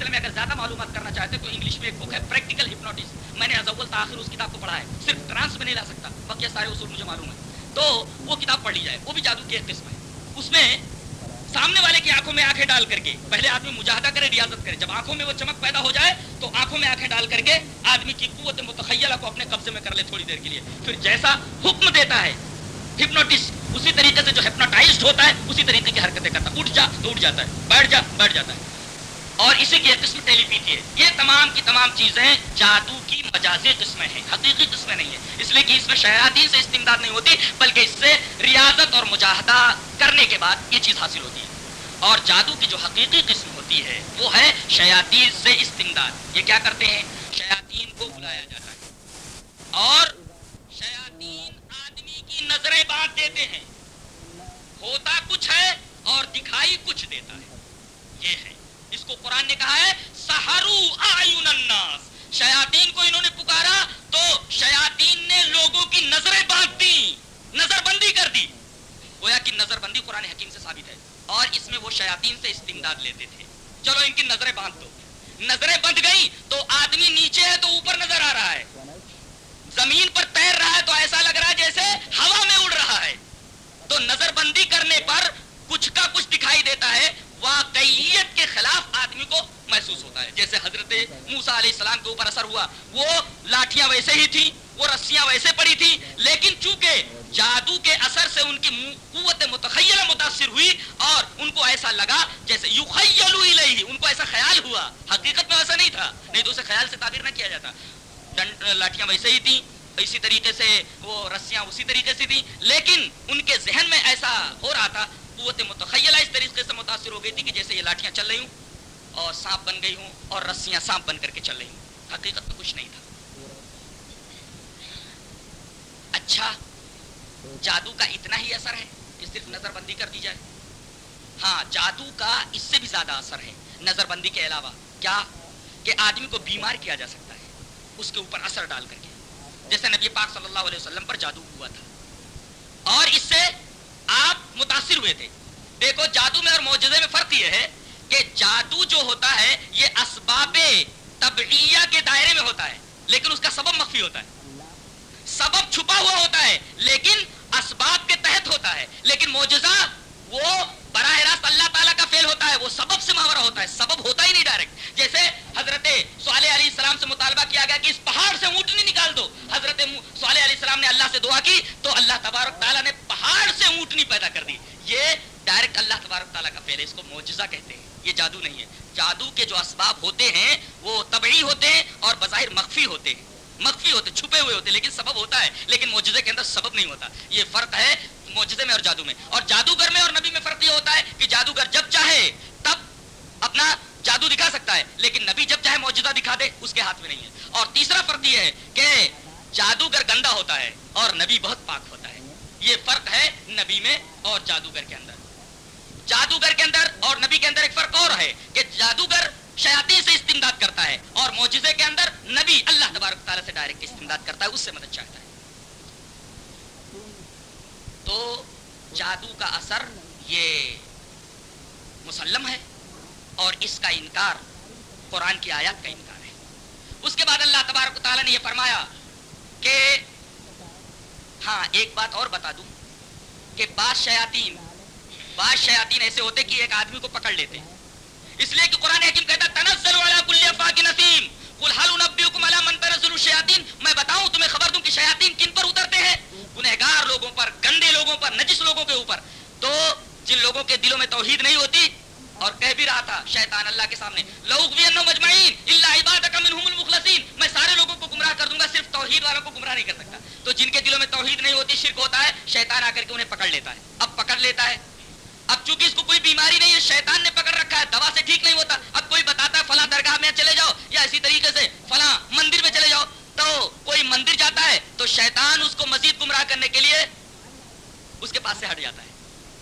سلسلے میں اگر زیادہ معلومات کرنا چاہتے تو انگلش میں ایک بک ہے پریکٹیکل ہپنوٹس میں نے ازول تاخیر اس کتاب کو پڑھا ہے. صرف ٹرانس میں نہیں لا سکتا. باقی سارے اصول مجھے معلوم ہے تو وہ کتاب پڑھ لی جائے. وہ بھی جادو کی ایک قسم ہے. اس میں سامنے والے کی آنکھوں میں آنکھیں ڈال کر کے پہلے آدمی مجاہدہ کرے، ریاضت کرے. جب آنکھوں میں وہ چمک پیدا ہو جائے تو آنکھوں میں آنکھیں ڈال کر کے آدمی کی قوت متخیلہ کو اپنے قبضے میں کر لے تھوڑی دیر کے لیے. پھر جیسا حکم دیتا ہے ہپنوٹس اسی طریقے سے جو ہپنوٹائزڈ ہوتا ہے، اسی طریقے کی حرکتیں کرتا ہے. اٹھ جا تو اٹھ جاتا ہے. بیٹھ جا بیٹھ جاتا ہے. اور اسی کی ایک قسم ٹیلی پیتی ہے۔ یہ تمام کی تمام چیزیں جادو کی مجازی قسمیں ہیں، حقیقی قسمیں نہیں ہیں۔ اس لیے کہ اس میں شہادی سے استمداد نہیں ہوتی، بلکہ اس سے ریاضت اور مجاہدہ کرنے کے بعد یہ چیز حاصل ہوتی ہے۔ اور جادو کی جو حقیقی قسم ہوتی ہے، وہ ہے شیاطین سے استمداد۔ یہ کیا کرتے ہیں؟ شیاطین کو بلایا جاتا ہے۔ اور شیاطین آدمی کی نظریں باندھ دیتے ہیں۔ ہوتا کچھ ہے اور دکھائی کچھ دیتا ہے۔ یہ ہے۔ اس کو قرآن نے کہا ہے سہارو آئین الناس۔ شیاطین کو انہوں نے پکارا تو شیاطین نے لوگوں کی نظریں باندھ دی نظر بندی کر دی۔ گویا کہ نظر بندی قرآن حکیم سے ثابت ہے۔ اور اس میں وہ شیاطین سے استمداد لیتے تھے۔ چلو ان کی نظریں باندھ دو۔ نظریں بند گئی تو آدمی نیچے ہے تو اوپر نظر آ رہا ہے۔ زمین پر تیر رہا ہے تو ایسا لگ رہا ہے جیسے ہوا میں اڑ رہا ہے۔ تو نظر بندی کرنے پر کچھ کا کچھ دکھائی دیتا ہے۔ واقعیت کے خلاف آدمی کو محسوس ہوتا ہے۔ جیسے حضرت موسا علیہ السلام کے اوپر اثر ہوا۔ وہ لاٹیاں ویسے ہی تھی وہ رسیاں ویسے پڑی تھی لیکن چونکہ جادو کے اثر سے ان کی قوت متخیلہ متاثر ہوئی اور ان کو ایسا لگا جیسے یخیلو الیہ، ان کو ایسا خیال ہوا۔ حقیقت میں ایسا نہیں تھا، نہیں تو اسے خیال سے تعبیر نہ کیا جاتا۔ لاٹیاں ویسے ہی تھیں، اسی طریقے سے وہ رسیاں اسی طریقے سے تھیں، لیکن ان کے ذہن میں ایسا ہو رہا تھا قوت متخیلہ اس طریقے سے متاثر ہو گئی تھی کہ جیسے یہ لاٹیاں چل رہی ہوں اور سانپ بن گئی ہوں اور رسیاں سانپ بن کر کے چل رہی ہوں۔ حقیقت میں کچھ نہیں تھا۔ اچھا جادو کا اتنا ہی اثر ہے کہ صرف نظر بندی کر دی جائے۔ ہاں جادو کا اس سے بھی زیادہ اثر ہے نظر بندی کے علاوہ۔ کیا؟ کہ آدمی کو بیمار کیا جا سکتا ہے، اس کے اوپر اثر ڈال کر کے۔ جیسے نبی پاک صلی اللہ علیہ وسلم پر جادو ہوا تھا۔ اور اس سے آپ متاثر ہوئے تھے۔ دیکھو، جادو میں اور معجزے میں فرق یہ ہے کہ جادو جو ہوتا ہے، یہ اسباب طبعیہ کے دائرے میں ہوتا ہے، لیکن اس کا سبب مخفی ہوتا ہے۔ سبب چھپا ہوا ہوتا ہے، لیکن اسباب کے تحت ہوتا ہے۔ لیکن معجزہ وہ براہ راست اللہ تعالیٰ کا فیل ہوتا ہے، وہ سبب سے محاورہ ہوتا ہے۔ سبب ہوتا ہی نہیں ڈائریکٹ جیسے حضرت صالح علیہ السلام سے مطالبہ کیا گیا کہ اس پہاڑ سے اونٹنی نکال دو حضرت صالح علیہ السلام نے اللہ سے دعا کی تو اللہ تبارک تعالیٰ نے پہاڑ سے اونٹنی پیدا کر دی یہ ڈائریکٹ اللہ تبارک تعالیٰ کا فیل ہے اس کو معجزہ کہتے ہیں یہ جادو نہیں ہے جادو کے جو اسباب ہوتے ہیں، وہ طبعی ہوتے ہیں اور بظاہر مخفی ہوتے ہیں۔ مخفی ہوتے، چھپے ہوئے ہوتے، لیکن سبب ہوتا ہے۔ لیکن معجزے کے اندر سبب نہیں ہوتا۔ یہ فرق ہے معجزے میں اور جادو میں۔ اور جادوگر میں اور نبی میں فرق یہ ہوتا ہے کہ جادوگر جب چاہے تب اپنا جادو دکھا سکتا ہے۔ لیکن نبی جب چاہے معجزہ دکھا دے، اس کے ہاتھ میں نہیں ہے۔ اور تیسرا فرق یہ ہے کہ جادوگر گندا ہوتا ہے اور نبی بہت پاک ہوتا ہے۔ یہ فرق ہے نبی میں اور جادوگر کے اندر۔ جادوگر کے اندر اور نبی کے اندر ایک فرق اور ہے کہ جادوگر شیاطین سے استمداد کرتا ہے اور معجزے کے اندر نبی اللہ تبارک تعالیٰ سے ڈائریکٹ استمداد کرتا ہے، اس سے مدد چاہتا ہے۔ تو جادو کا اثر یہ مسلم ہے اور اس کا انکار قرآن کی آیات کا انکار ہے۔ اس کے بعد اللہ تبارک تعالیٰ نے یہ فرمایا کہ ہاں ایک بات اور بتا دوں کہ بعض شیاطین بعض شیاطین ایسے ہوتے کہ ایک آدمی کو پکڑ لیتے ہیں۔ اس لیے کہ قرآن حکیم کہتا تنزل والا کل افاق نسیم۔ قل هل انبئكم على من تنزل الشیاطین؟ میں بتاؤں، تمہیں خبر دوں کہ شیاطین کن پر اترتے ہیں؟ گنہگار لوگوں پر، گندے لوگوں پر، نجس لوگوں کے اوپر۔ تو جن لوگوں کے دلوں میں توحید نہیں ہوتی، اور کہہ بھی رہا تھا شیطان اللہ کے سامنے لوگ مجمعین الا عبادک منهم المخلصین میں سارے لوگوں کو گمراہ کر دوں گا، صرف توحید والوں کو گمراہ نہیں کر سکتا۔ تو جن کے دلوں میں توحید نہیں ہوتی، شرک ہوتا ہے، شیطان آ کر کے انہیں پکڑ لیتا ہے۔ اب پکڑ لیتا ہے۔ اب چونکہ اس کو کوئی بیماری نہیں ہے، شیطان نے پکڑ رکھا ہے، دوا سے ٹھیک نہیں ہوتا۔ اب کوئی بتاتا ہے، فلاں درگاہ میں چلے جاؤ، یا اسی طریقے سے فلاں مندر میں چلے جاؤ۔ تو کوئی مندر جاتا ہے، تو شیطان اس کو مزید گمراہ کرنے کے لیے اس کے پاس سے ہٹ جاتا ہے۔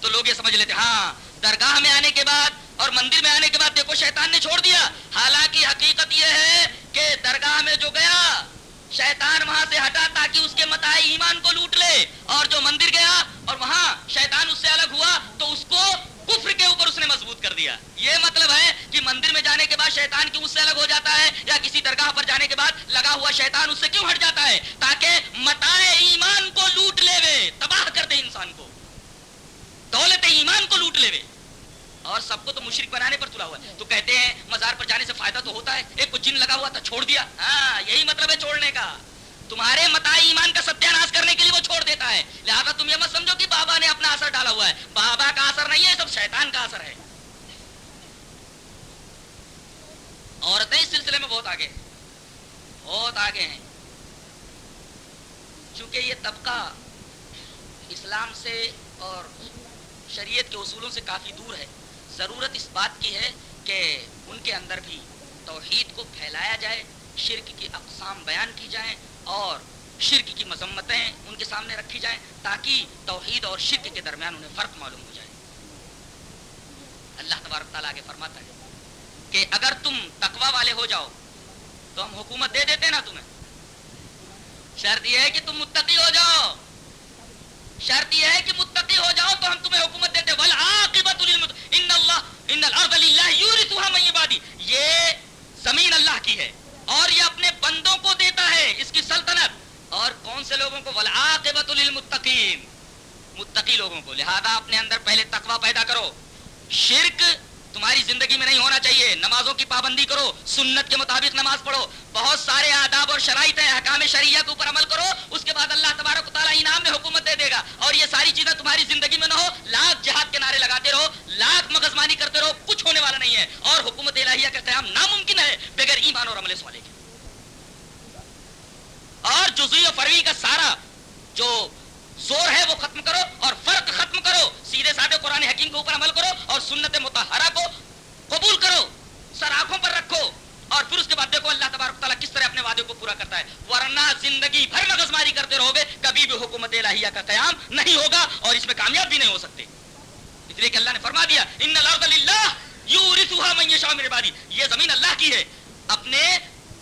تو لوگ یہ سمجھ لیتے ہاں درگاہ میں آنے کے بعد اور مندر میں آنے کے بعد دیکھو، شیطان نے چھوڑ دیا۔ حالانکہ حقیقت یہ ہے کہ درگاہ میں جو گیا شیطان وہاں سے ہٹا تاکہ اس کے متائی ایمان کو لوٹ لے۔ اور جو مندر گیا اور وہاں شیطان اس سے الگ ہوا تو اس کو کفر کے اوپر اس نے مضبوط کر دیا۔ یہ مطلب ہے کہ مندر میں جانے کے بعد شیطان کیوں اس سے الگ ہو جاتا ہے یا کسی درگاہ پر جانے کے بعد لگا ہوا شیطان اس سے کیوں ہٹ جاتا ہے؟ تاکہ متائے ایمان کو لوٹ لے وے، تباہ کر دے انسان کو۔ دولت ایمان کو لوٹ لے وے۔ اور سب کو تو مشرق بنانے پر تلا ہوا ہے۔ تو کہتے ہیں، مزار پر جانے سے فائدہ تو ہوتا ہے۔ ایک کو جن لگا ہوا تھا، چھوڑ دیا۔ ہاں یہی مطلب ہے چھوڑنے کا۔ تمہارے متائے ایمان کا ستیہ ناش کرنے کے لیے وہ چھوڑ دیتا ہے۔ لہٰذا تم یہ مت سمجھو کہ بابا نے اپنا اثر ڈالا ہوا ہے۔ بابا کا اثر نہیں ہے سب شیطان کا اثر ہے۔ عورتیں اس سلسلے میں بہت آگے بہت آگے ہیں۔ چونکہ یہ طبقہ اسلام سے اور شریعت کے اصولوں سے کافی دور ہے۔ ضرورت اس بات کی ہے کہ ان کے اندر بھی توحید کو پھیلایا جائے، شرک کی اقسام بیان کی جائیں اور شرک کی مذمتیں ان کے سامنے رکھی جائیں تاکہ توحید اور شرک کے درمیان انہیں فرق معلوم ہو جائے۔ اللہ تبارک تعالیٰ آگے فرماتا ہے کہ اگر تم تقوا والے ہو جاؤ تو ہم حکومت دے دیتے نا تمہیں۔ شرط یہ ہے کہ تم متقی ہو جاؤ۔ شرط یہ ہے کہ متقی ہو جاؤ تو ہم تمہیں حکومت دیتے والعاقبت للمت ان اللہ ان الارض للہ یورثها من عبادی یہ زمین اللہ کی ہے اور یہ اپنے بندوں کو دیتا ہے اس کی سلطنت۔ اور کون سے لوگوں کو؟ والعاقبت للمتقین۔ متقی لوگوں کو۔ لہذا اپنے اندر پہلے تقوی پیدا کرو۔ شرک تمہاری زندگی میں نہیں ہونا چاہیے۔ نمازوں کی پابندی کرو، سنت کے مطابق نماز پڑھو۔ بہت سارے آداب اور شرائط ہیں حکام شریعہ کے اوپر عمل کرو، اس کے بعد اللہ تبارک تعالیٰ انعام میں حکومت دے دے گا۔ اور یہ ساری چیزیں تمہاری زندگی میں نہ ہو، لاکھ جہاد کے نعرے لگاتے رہو، لاکھ مغزمانی کرتے رہو، کچھ ہونے والا نہیں ہے۔ اور حکومت الہیہ کا قیام ناممکن ہے بغیر ایمان اور عمل والے کے۔ اور جزوی و فروی کا سارا جو زور ہے وہ ختم کرو اور فرق ختم کرو، سیدھے سادے قرآن حکیم کے اوپر عمل کرو اور سنت متحرہ کو قبول کرو، سر آنکھوں پر رکھو اور پھر اس کے بعد دیکھو اللہ تبارک تعالیٰ کس طرح اپنے وعدے کو پورا کرتا ہے۔ ورنہ زندگی بھر مغز ماری کرتے رہو گے کبھی بھی حکومت الہیہ کا قیام نہیں ہوگا اور اس میں کامیاب بھی نہیں ہو سکتے۔ اس لیے کہ اللہ نے فرما دیا، ان الارض للہ یورثها من یشاء من عبادی یہ زمین اللہ کی ہے۔ اپنے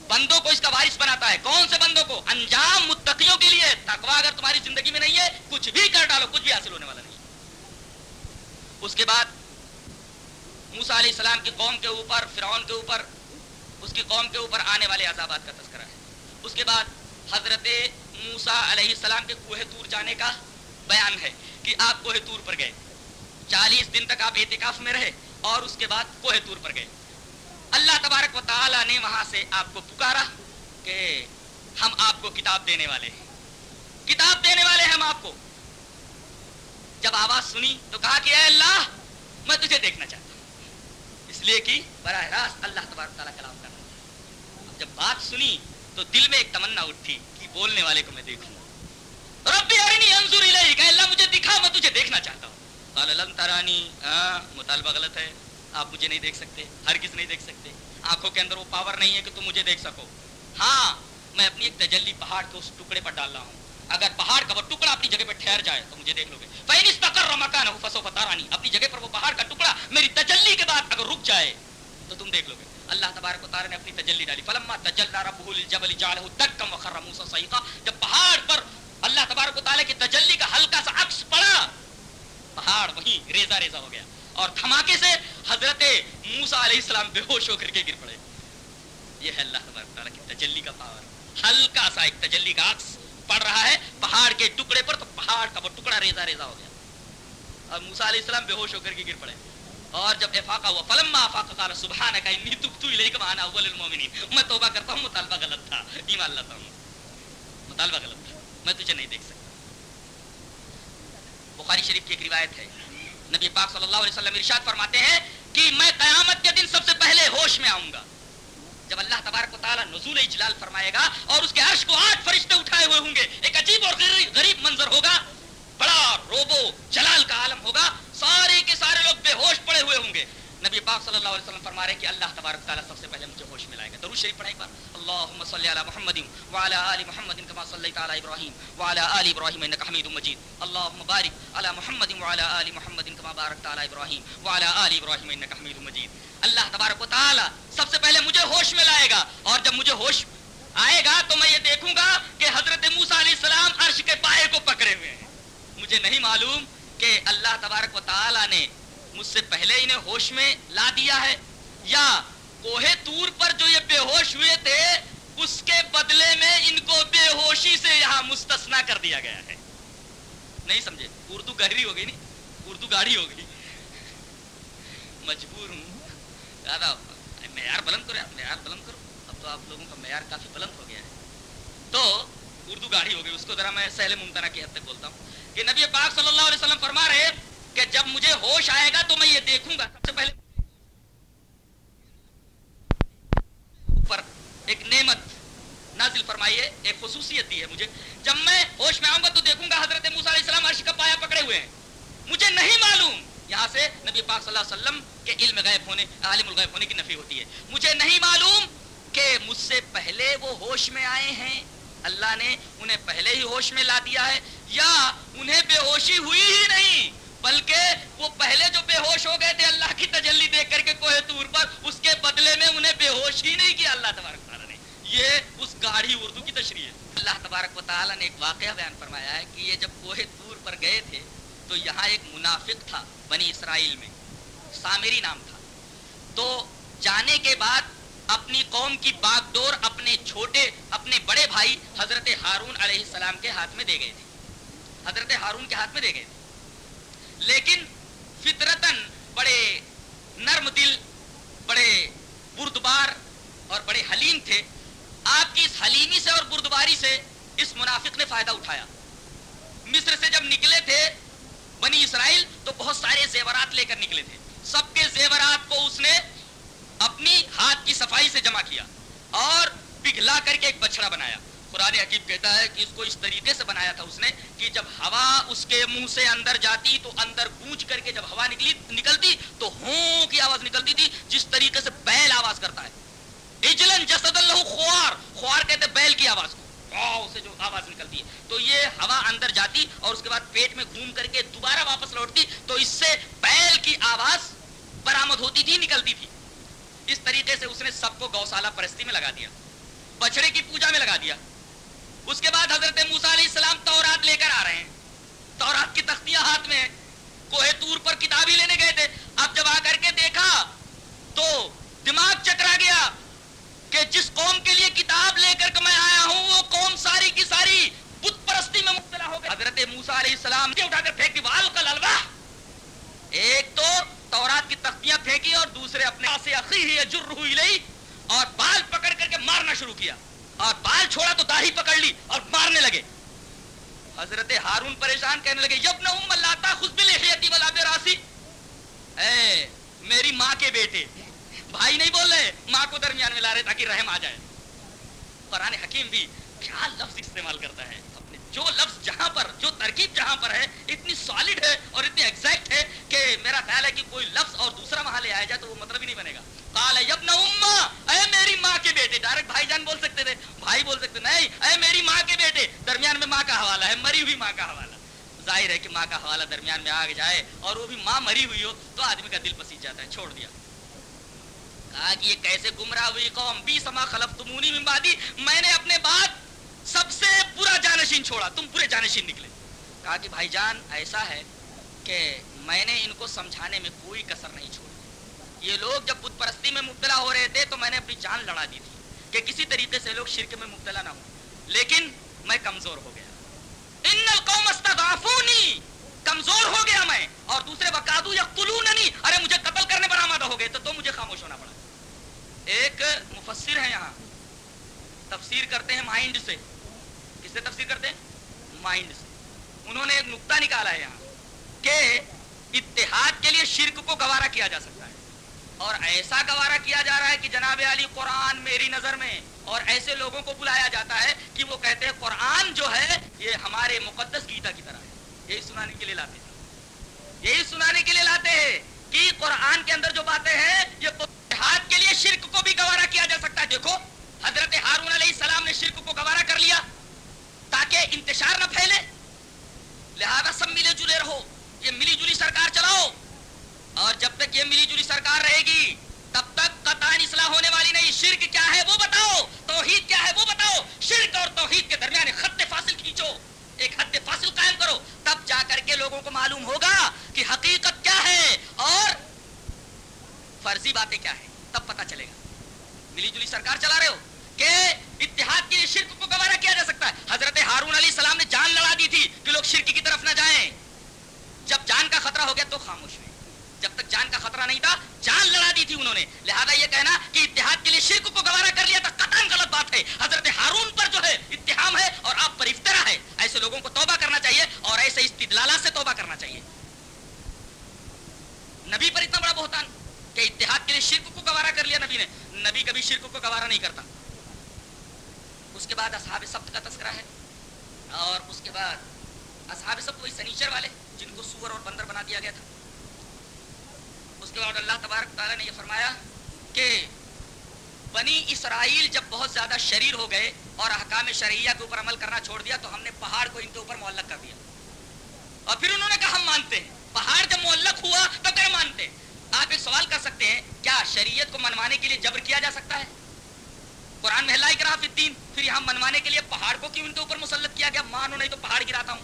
بندوں کو اس کا وارث بناتا ہے۔ کون سے بندوں کو؟ انجام متقیوں کے لیے۔ تقوا اگر تمہاری زندگی میں نہیں ہے، کچھ بھی کر ڈالو، کچھ بھی حاصل ہونے والا نہیں۔ اس کے بعد موسا علیہ السلام کی قوم کے اوپر، فرعون کے اوپر، اس کی قوم کے اوپر آنے والے عذابات کا تذکرہ ہے۔ اس کے بعد حضرت موسا علیہ السلام کے کوہ تور جانے کا بیان ہے کہ آپ کوہ تور پر گئے۔ چالیس دن تک آپ اعتکاف میں رہے اور اس کے بعد کوہ تور پر گئے۔ اللہ تبارک و تعالی نے وہاں سے آپ کو پکارا کہ ہم آپ کو کتاب دینے والے ہیں۔ کتاب دینے والے ہیں ہم آپ کو۔ جب آواز سنی تو کہا کہ اے اللہ، میں تجھے دیکھنا چاہتا ہوں۔ اس لیے کہ براہ راست اللہ تبارک تعالیٰ کلام کر رہا تھا جب بات سنی تو دل میں ایک تمنا اٹھی کہ بولنے والے کو میں دیکھوں۔ ربی ارنی انظر الیک، اے اللہ مجھے دکھا، میں تجھے دیکھنا چاہتا ہوں۔ قال لن ترانی ہاں مطالبہ غلط ہے۔ آپ مجھے نہیں دیکھ سکتے، ہر کس نہیں دیکھ سکتے۔ آنکھوں کے اندر وہ پاور نہیں ہے کہ تم مجھے دیکھ سکو۔ ہاں میں اپنی ایک تجلی پہاڑ کے اس ٹکڑے پر ڈال رہا ہوں۔ اگر پہاڑ کا وہ ٹکڑا اپنی جگہ پہ ٹھہر جائے تو مجھے دیکھ لو گے۔ فین فَإِنِ اسْتَقَرَّ مَكَانَهُ فَسَوْفَ تَرَانِي، اپنی جگہ پر وہ پہاڑ کا ٹکڑا میری تجلی کے بعد اگر رک جائے تو تم دیکھ لو گے۔ اللہ تبارک و تعالی نے اپنی تجلی ڈالی۔ فلما تجلى ربه للجبل جعله دكا وخر موسى صيقا۔ جب پہاڑ پر اللہ تبارک و تعالی کی تجلی کا ہلکا سا عکس پڑا، پہاڑ وہیں ریزہ ریزہ ہو گیا۔ اور دھماکے سے حضرت موسا علیہ السلام بے ہوش ہو کر کے گر پڑے۔ یہ ہے اللہ تبارک تعالیٰ کی تجلی کا پاور۔ ہلکا سا ایک تجلی کا عکس پڑ رہا ہے۔ پہاڑ کے ٹکڑے پر تو پہاڑ کا وہ ٹکڑا ریزہ ریزہ ہو گیا۔ اور موسا علیہ السلام بے ہوش ہو کر کے گر پڑے۔ اور جب افاقہ ہوا، فلما افاقہ قال، سبحانک انی تبت الیک وانا اول المؤمنین. میں توبہ کرتا ہوں، مطالبہ غلط تھا۔ ایمان لاتا ہوں۔ مطالبہ غلط تھا۔ میں تجھے نہیں دیکھ سکتا۔ بخاری شریف کی ایک روایت ہے۔ نبی پاک صلی اللہ علیہ وسلم ارشاد فرماتے ہیں کہ میں قیامت کے دن سب سے پہلے ہوش میں آؤں گا۔ جب اللہ تبارک و تعالیٰ نزول اجلال فرمائے گا اور اس کے عرش کو آٹھ فرشتے اٹھائے ہوئے ہوں گے، ایک عجیب اور غریب منظر ہوگا۔ بڑا روبو، جلال کا عالم ہوگا۔ سارے کے سارے لوگ بے ہوش پڑے ہوئے ہوں گے۔ نبی پاک صلی اللہ علیہ وسلم فرما رہے ہیں کہ اللہ تبارک تعالیٰ سب سے پہلے مجھے ہوش میں لائے گا۔ درود شریف پڑھیں ایک بار۔ اللهم صل على محمد وعلى ال محمد كما صليت على ابراهيم وعلى ال ابراهيم انك حميد مجيد اللهم بارك على محمد وعلى ال محمد كما باركت على ابراهيم وعلى ال ابراهيم انك حميد مجيد اللہ تبارک و تعالی سب سے پہلے مجھے ہوش میں لائے گا۔ اور جب مجھے ہوش آئے گا تو میں یہ دیکھوں گا کہ حضرت موسیٰ علیہ السلام عرش کے پائے کو پکڑے ہوئے ہیں۔ مجھے نہیں معلوم کہ اللہ تبارک و تعالی نے مجھ سے پہلے انہیں ہوش میں لا دیا ہے۔ یا کوہ تور پر جو یہ بے ہوش ہوئے تھے، اس کے بدلے میں ان کو بے ہوشی سے یہاں مستثنا کر دیا گیا ہے۔ نہیں سمجھے؟ اردو گہری ہو گئی نہیں؟ اردو گاڑی ہو گئی۔ مجبور ہوں۔ زیادہ معیار بلند کرو معیار بلند کرو۔ اب تو آپ لوگوں کا معیار کافی بلند ہو گیا ہے۔ تو اردو گاڑی ہو گئی۔ اس کو ذرا میں سہل ممتنا کی حد تک بولتا ہوں کہ نبی پاک صلی اللہ علیہ وسلم فرما رہے کہ جب مجھے ہوش آئے گا تو میں یہ دیکھوں گا۔ سب سے پہلے اوپر ایک نعمت نازل فرمائیے، ایک خصوصیت دی ہے مجھے۔ جب میں ہوش میں آؤں گا تو دیکھوں گا حضرت موسیٰ علیہ السلام عرش کا پایا پکڑے ہوئے ہیں۔ مجھے نہیں معلوم۔ یہاں سے نبی پاک صلی اللہ علیہ وسلم کے علم غیب ہونے، عالم الغیب ہونے کی نفی ہوتی ہے۔ مجھے نہیں معلوم کہ مجھ سے پہلے وہ ہوش میں آئے ہیں۔ اللہ نے انہیں پہلے ہی ہوش میں لا دیا ہے یا انہیں بے ہوشی ہوئی ہی نہیں۔ بلکہ وہ پہلے جو بے ہوش ہو گئے تھے اللہ کی تجلی دیکھ کر کے کوہ تور پر، اس کے بدلے میں انہیں بے ہوش ہی نہیں کیا۔ اللہ تبارک تعالیٰ نے یہ اس گاڑی اردو کی تشریح ہے۔ اللہ تبارک و تعالیٰ نے ایک واقعہ بیان فرمایا ہے کہ یہ جب کوہ تور پر گئے تھے، تو یہاں ایک منافق تھا بنی اسرائیل میں، سامری نام تھا۔ تو جانے کے بعد اپنی قوم کی باغ ڈور اپنے چھوٹے، اپنے بڑے بھائی حضرت ہارون علیہ السلام کے ہاتھ میں دے گئے تھے۔ حضرت ہارون کے ہاتھ میں دے گئے تھے۔ لیکن فطرتن بڑے نرم دل، بڑے بردبار اور بڑے حلیم تھے۔ آپ کی اس حلیمی سے اور بردباری سے اس منافق نے فائدہ اٹھایا۔ مصر سے جب نکلے تھے بنی اسرائیل، تو بہت سارے زیورات لے کر نکلے تھے۔ سب کے زیورات کو اس نے اپنی ہاتھ کی صفائی سے جمع کیا اور پگھلا کر کے ایک بچڑا بنایا۔ قرآن حکیم کہتا ہے کہ اس کو اس طریقے سے بنایا تھا اس نے کہ جب ہوا اس کے منہ سے اندر جاتی تو اندر گونج کر کے جب ہوا نکلی نکلتی تو ہوں کی آواز نکلتی تھی جس طریقے سے بیل آواز کرتا ہے۔ اجلن جسد اللہ خوار خوار کہتے بیل کی آواز کو۔ سے جو آواز نکلتی ہے۔ تو یہ ہوا اندر جاتی اور اس کے بعد پیٹ میں گھوم کر کے دوبارہ واپس لوٹتی تو اس سے بیل کی آواز برآمد ہوتی تھی، نکلتی تھی۔ اس طریقے سے اس نے سب کو گوشالہ پرستی میں لگا دیا بچڑے کی پوجا میں لگا دیا۔ اس کے بعد حضرت موسا علیہ السلام تورات لے کر آ رہے ہیں۔ تورات کی تختیاں ہاتھ میں کوہ تور پر کتاب ہی لینے گئے تھے۔ اب جب آ کر کے دیکھا تو دماغ چکرا گیا کہ جس قوم کے لیے کتاب لے کر کے میں آیا ہوں، وہ قوم ساری کی ساری بت پرستی میں مبتلا ہو گئی۔ حضرت موسا علیہ السلام نے اٹھا کر پھینک وال کا للوا ایک تو تورات کی تختیاں پھینکی اور دوسرے اپنے سے اخی ہی جر ہوئی لئی اور بال پکڑ کر کے مارنا شروع کیا۔ اور بال چھوڑا تو داڑھی پکڑ لی اور مارنے لگے۔ حضرت ہارون پریشان کہنے لگے یبن ام لاتا خود بلحیتی ولا براسی اے، میری ماں کے بیٹے، بھائی نہیں بول رہے، ماں کو درمیان میں لا رہے تاکہ رحم آ جائے۔ قرآن حکیم بھی کیا لفظ استعمال کرتا ہے؟ اپنے جو لفظ جہاں پر، جو ترکیب جہاں پر ہے، اتنی سالڈ ہے اور اتنی ایگزیکٹ ہے کہ میرا خیال ہے کہ کوئی لفظ اور دوسرا وہاں لے آیا جائے تو وہ مطلب ہی نہیں بنے گا۔ قال یبن اما اے میری ماں کے بیٹے ڈائریکٹ بھائی جان بول سکتے تھے، بھائی بول سکتے نہیں، اے میری ماں کے بیٹے، درمیان میں ماں کا حوالہ ہے، مری ہوئی ماں کا حوالہ۔ ظاہر ہے کہ ماں کا حوالہ درمیان میں آ جائے اور وہ بھی ماں مری ہوئی ہو تو آدمی کا دل پسیج جاتا ہے، چھوڑ دیا۔ کہا کہ یہ کیسے گمراہ ہوئی قوم؟ بی سما خلف تمونی من بعدی، میں نے اپنے بعد سب سے برا جانشین چھوڑا، تم پورے جانشین نکلے۔ کہا کہ بھائی جان، ایسا ہے کہ میں نے ان کو سمجھانے میں کوئی کسر نہیں چھوڑی۔ یہ لوگ جب بت پرستی میں مبتلا ہو رہے تھے تو میں نے اپنی جان لڑا دی تھی کہ کسی طریقے سے لوگ شرک میں مبتلا نہ ہوں۔ لیکن میں کمزور ہو گیا۔ ان القوم استضعفونی کمزور ہو گیا میں۔ اور دوسرے وقادو یقتلوننی۔ ارے مجھے قتل کرنے پر آمادہ ہو گئے تو تو مجھے خاموش ہونا پڑا۔ ایک مفسر ہے یہاں۔ تفسیر کرتے ہیں مائنڈ سے۔ کس سے تفسیر کرتے ہیں؟ مائنڈ سے۔ انہوں نے ایک نقطہ نکالا ہے یہاں کہ اتحاد کے لیے شرک کو گوارا کیا جا سکتا اور ایسا گوارا کیا جا رہا ہے کہ جناب علی قرآن میری نظر میں اور ایسے لوگوں کو بلایا جاتا ہے کہ وہ کہتے ہیں قرآن جو ہے یہ ہمارے مقدس گیتا کی طرح ہے۔ یہی سنانے کے لیے لاتے ہیں۔ یہی سنانے کے لیے لاتے ہیں کہ قرآن کے اندر جو باتیں ہیں، یہ اتحاد کے لیے شرک کو بھی گوارا کیا جا سکتا ہے۔ دیکھو، حضرت ہارون علیہ السلام نے شرک کو گوارا کر لیا تاکہ انتشار نہ پھیلے۔ لہذا سب ملے جلے رہو۔ یہ ملی جلی سرکار چلاؤ۔ اور جب تک یہ ملی جلی سرکار رہے گی، تب تک قطع اصلاح ہونے والی نہیں شرک کیا ہے وہ بتاؤ، توحید کیا ہے وہ بتاؤ، شرک اور توحید کے درمیان خط فاصل کھینچو، ایک حد فاصل قائم کرو، تب جا کر کے لوگوں کو معلوم ہوگا کہ حقیقت کیا ہے اور فرضی باتیں کیا ہیں، تب پتا چلے گا۔ ملی جلی سرکار چلا رہے ہو کہ اتحاد کے شرک کو گوارا کیا جا سکتا ہے۔ حضرت ہارون علی السلام نے جان لڑا دی تھی کہ لوگ شرک کی طرف نہ جائیں۔ جب جان کا خطرہ ہو گیا تو خاموش ہوئے۔ جب تک جان کا خطرہ نہیں تھا، جان لڑا دی تھی انہوں نے۔ لہذا یہ کہنا کہ اتحاد کے لیے شرک کو گوارا کر لیا تھا قطن غلط بات ہے۔ حضرت ہارون پر جو ہے اتحام ہے اور آپ پر افطرا ہے۔ ایسے لوگوں کو توبہ کرنا چاہیے اور ایسے استدلالات سے توبہ کرنا چاہیے۔ نبی پر اتنا بڑا بہتان کہ اتحاد کے لیے شرک کو گوارا کر لیا نبی نے۔ نبی کبھی شرک کو گوارا نہیں کرتا۔ اس کے بعد اصحاب سبت کا تذکرہ ہے۔ اور اس کے بعد اصحاب سبت وہی سنیچر والے جن کو سور اور بندر بنا دیا گیا تھا۔ جو اور اللہ تبارک تعالیٰ نے یہ فرمایا کہ بنی اسرائیل جب بہت زیادہ شریر ہو گئے اور احکام شرعیہ کے اوپر عمل کرنا چھوڑ دیا تو ہم نے پہاڑ کو ان کے اوپر معلق کر دیا۔ اور پھر انہوں نے کہا ہم مانتے ہیں۔ پہاڑ جب معلق ہوا تو کیا مانتے ہیں؟ آپ ایک سوال کر سکتے ہیں، کیا شریعت کو منوانے کے لیے جبر کیا جا سکتا ہے؟ قرآن محلہ اکراف الدین۔ پھر یہاں منوانے کے لیے پہاڑ کو کیوں ان کے اوپر مسلط کیا گیا؟ مانو، نہیں تو پہاڑ گراتا ہوں۔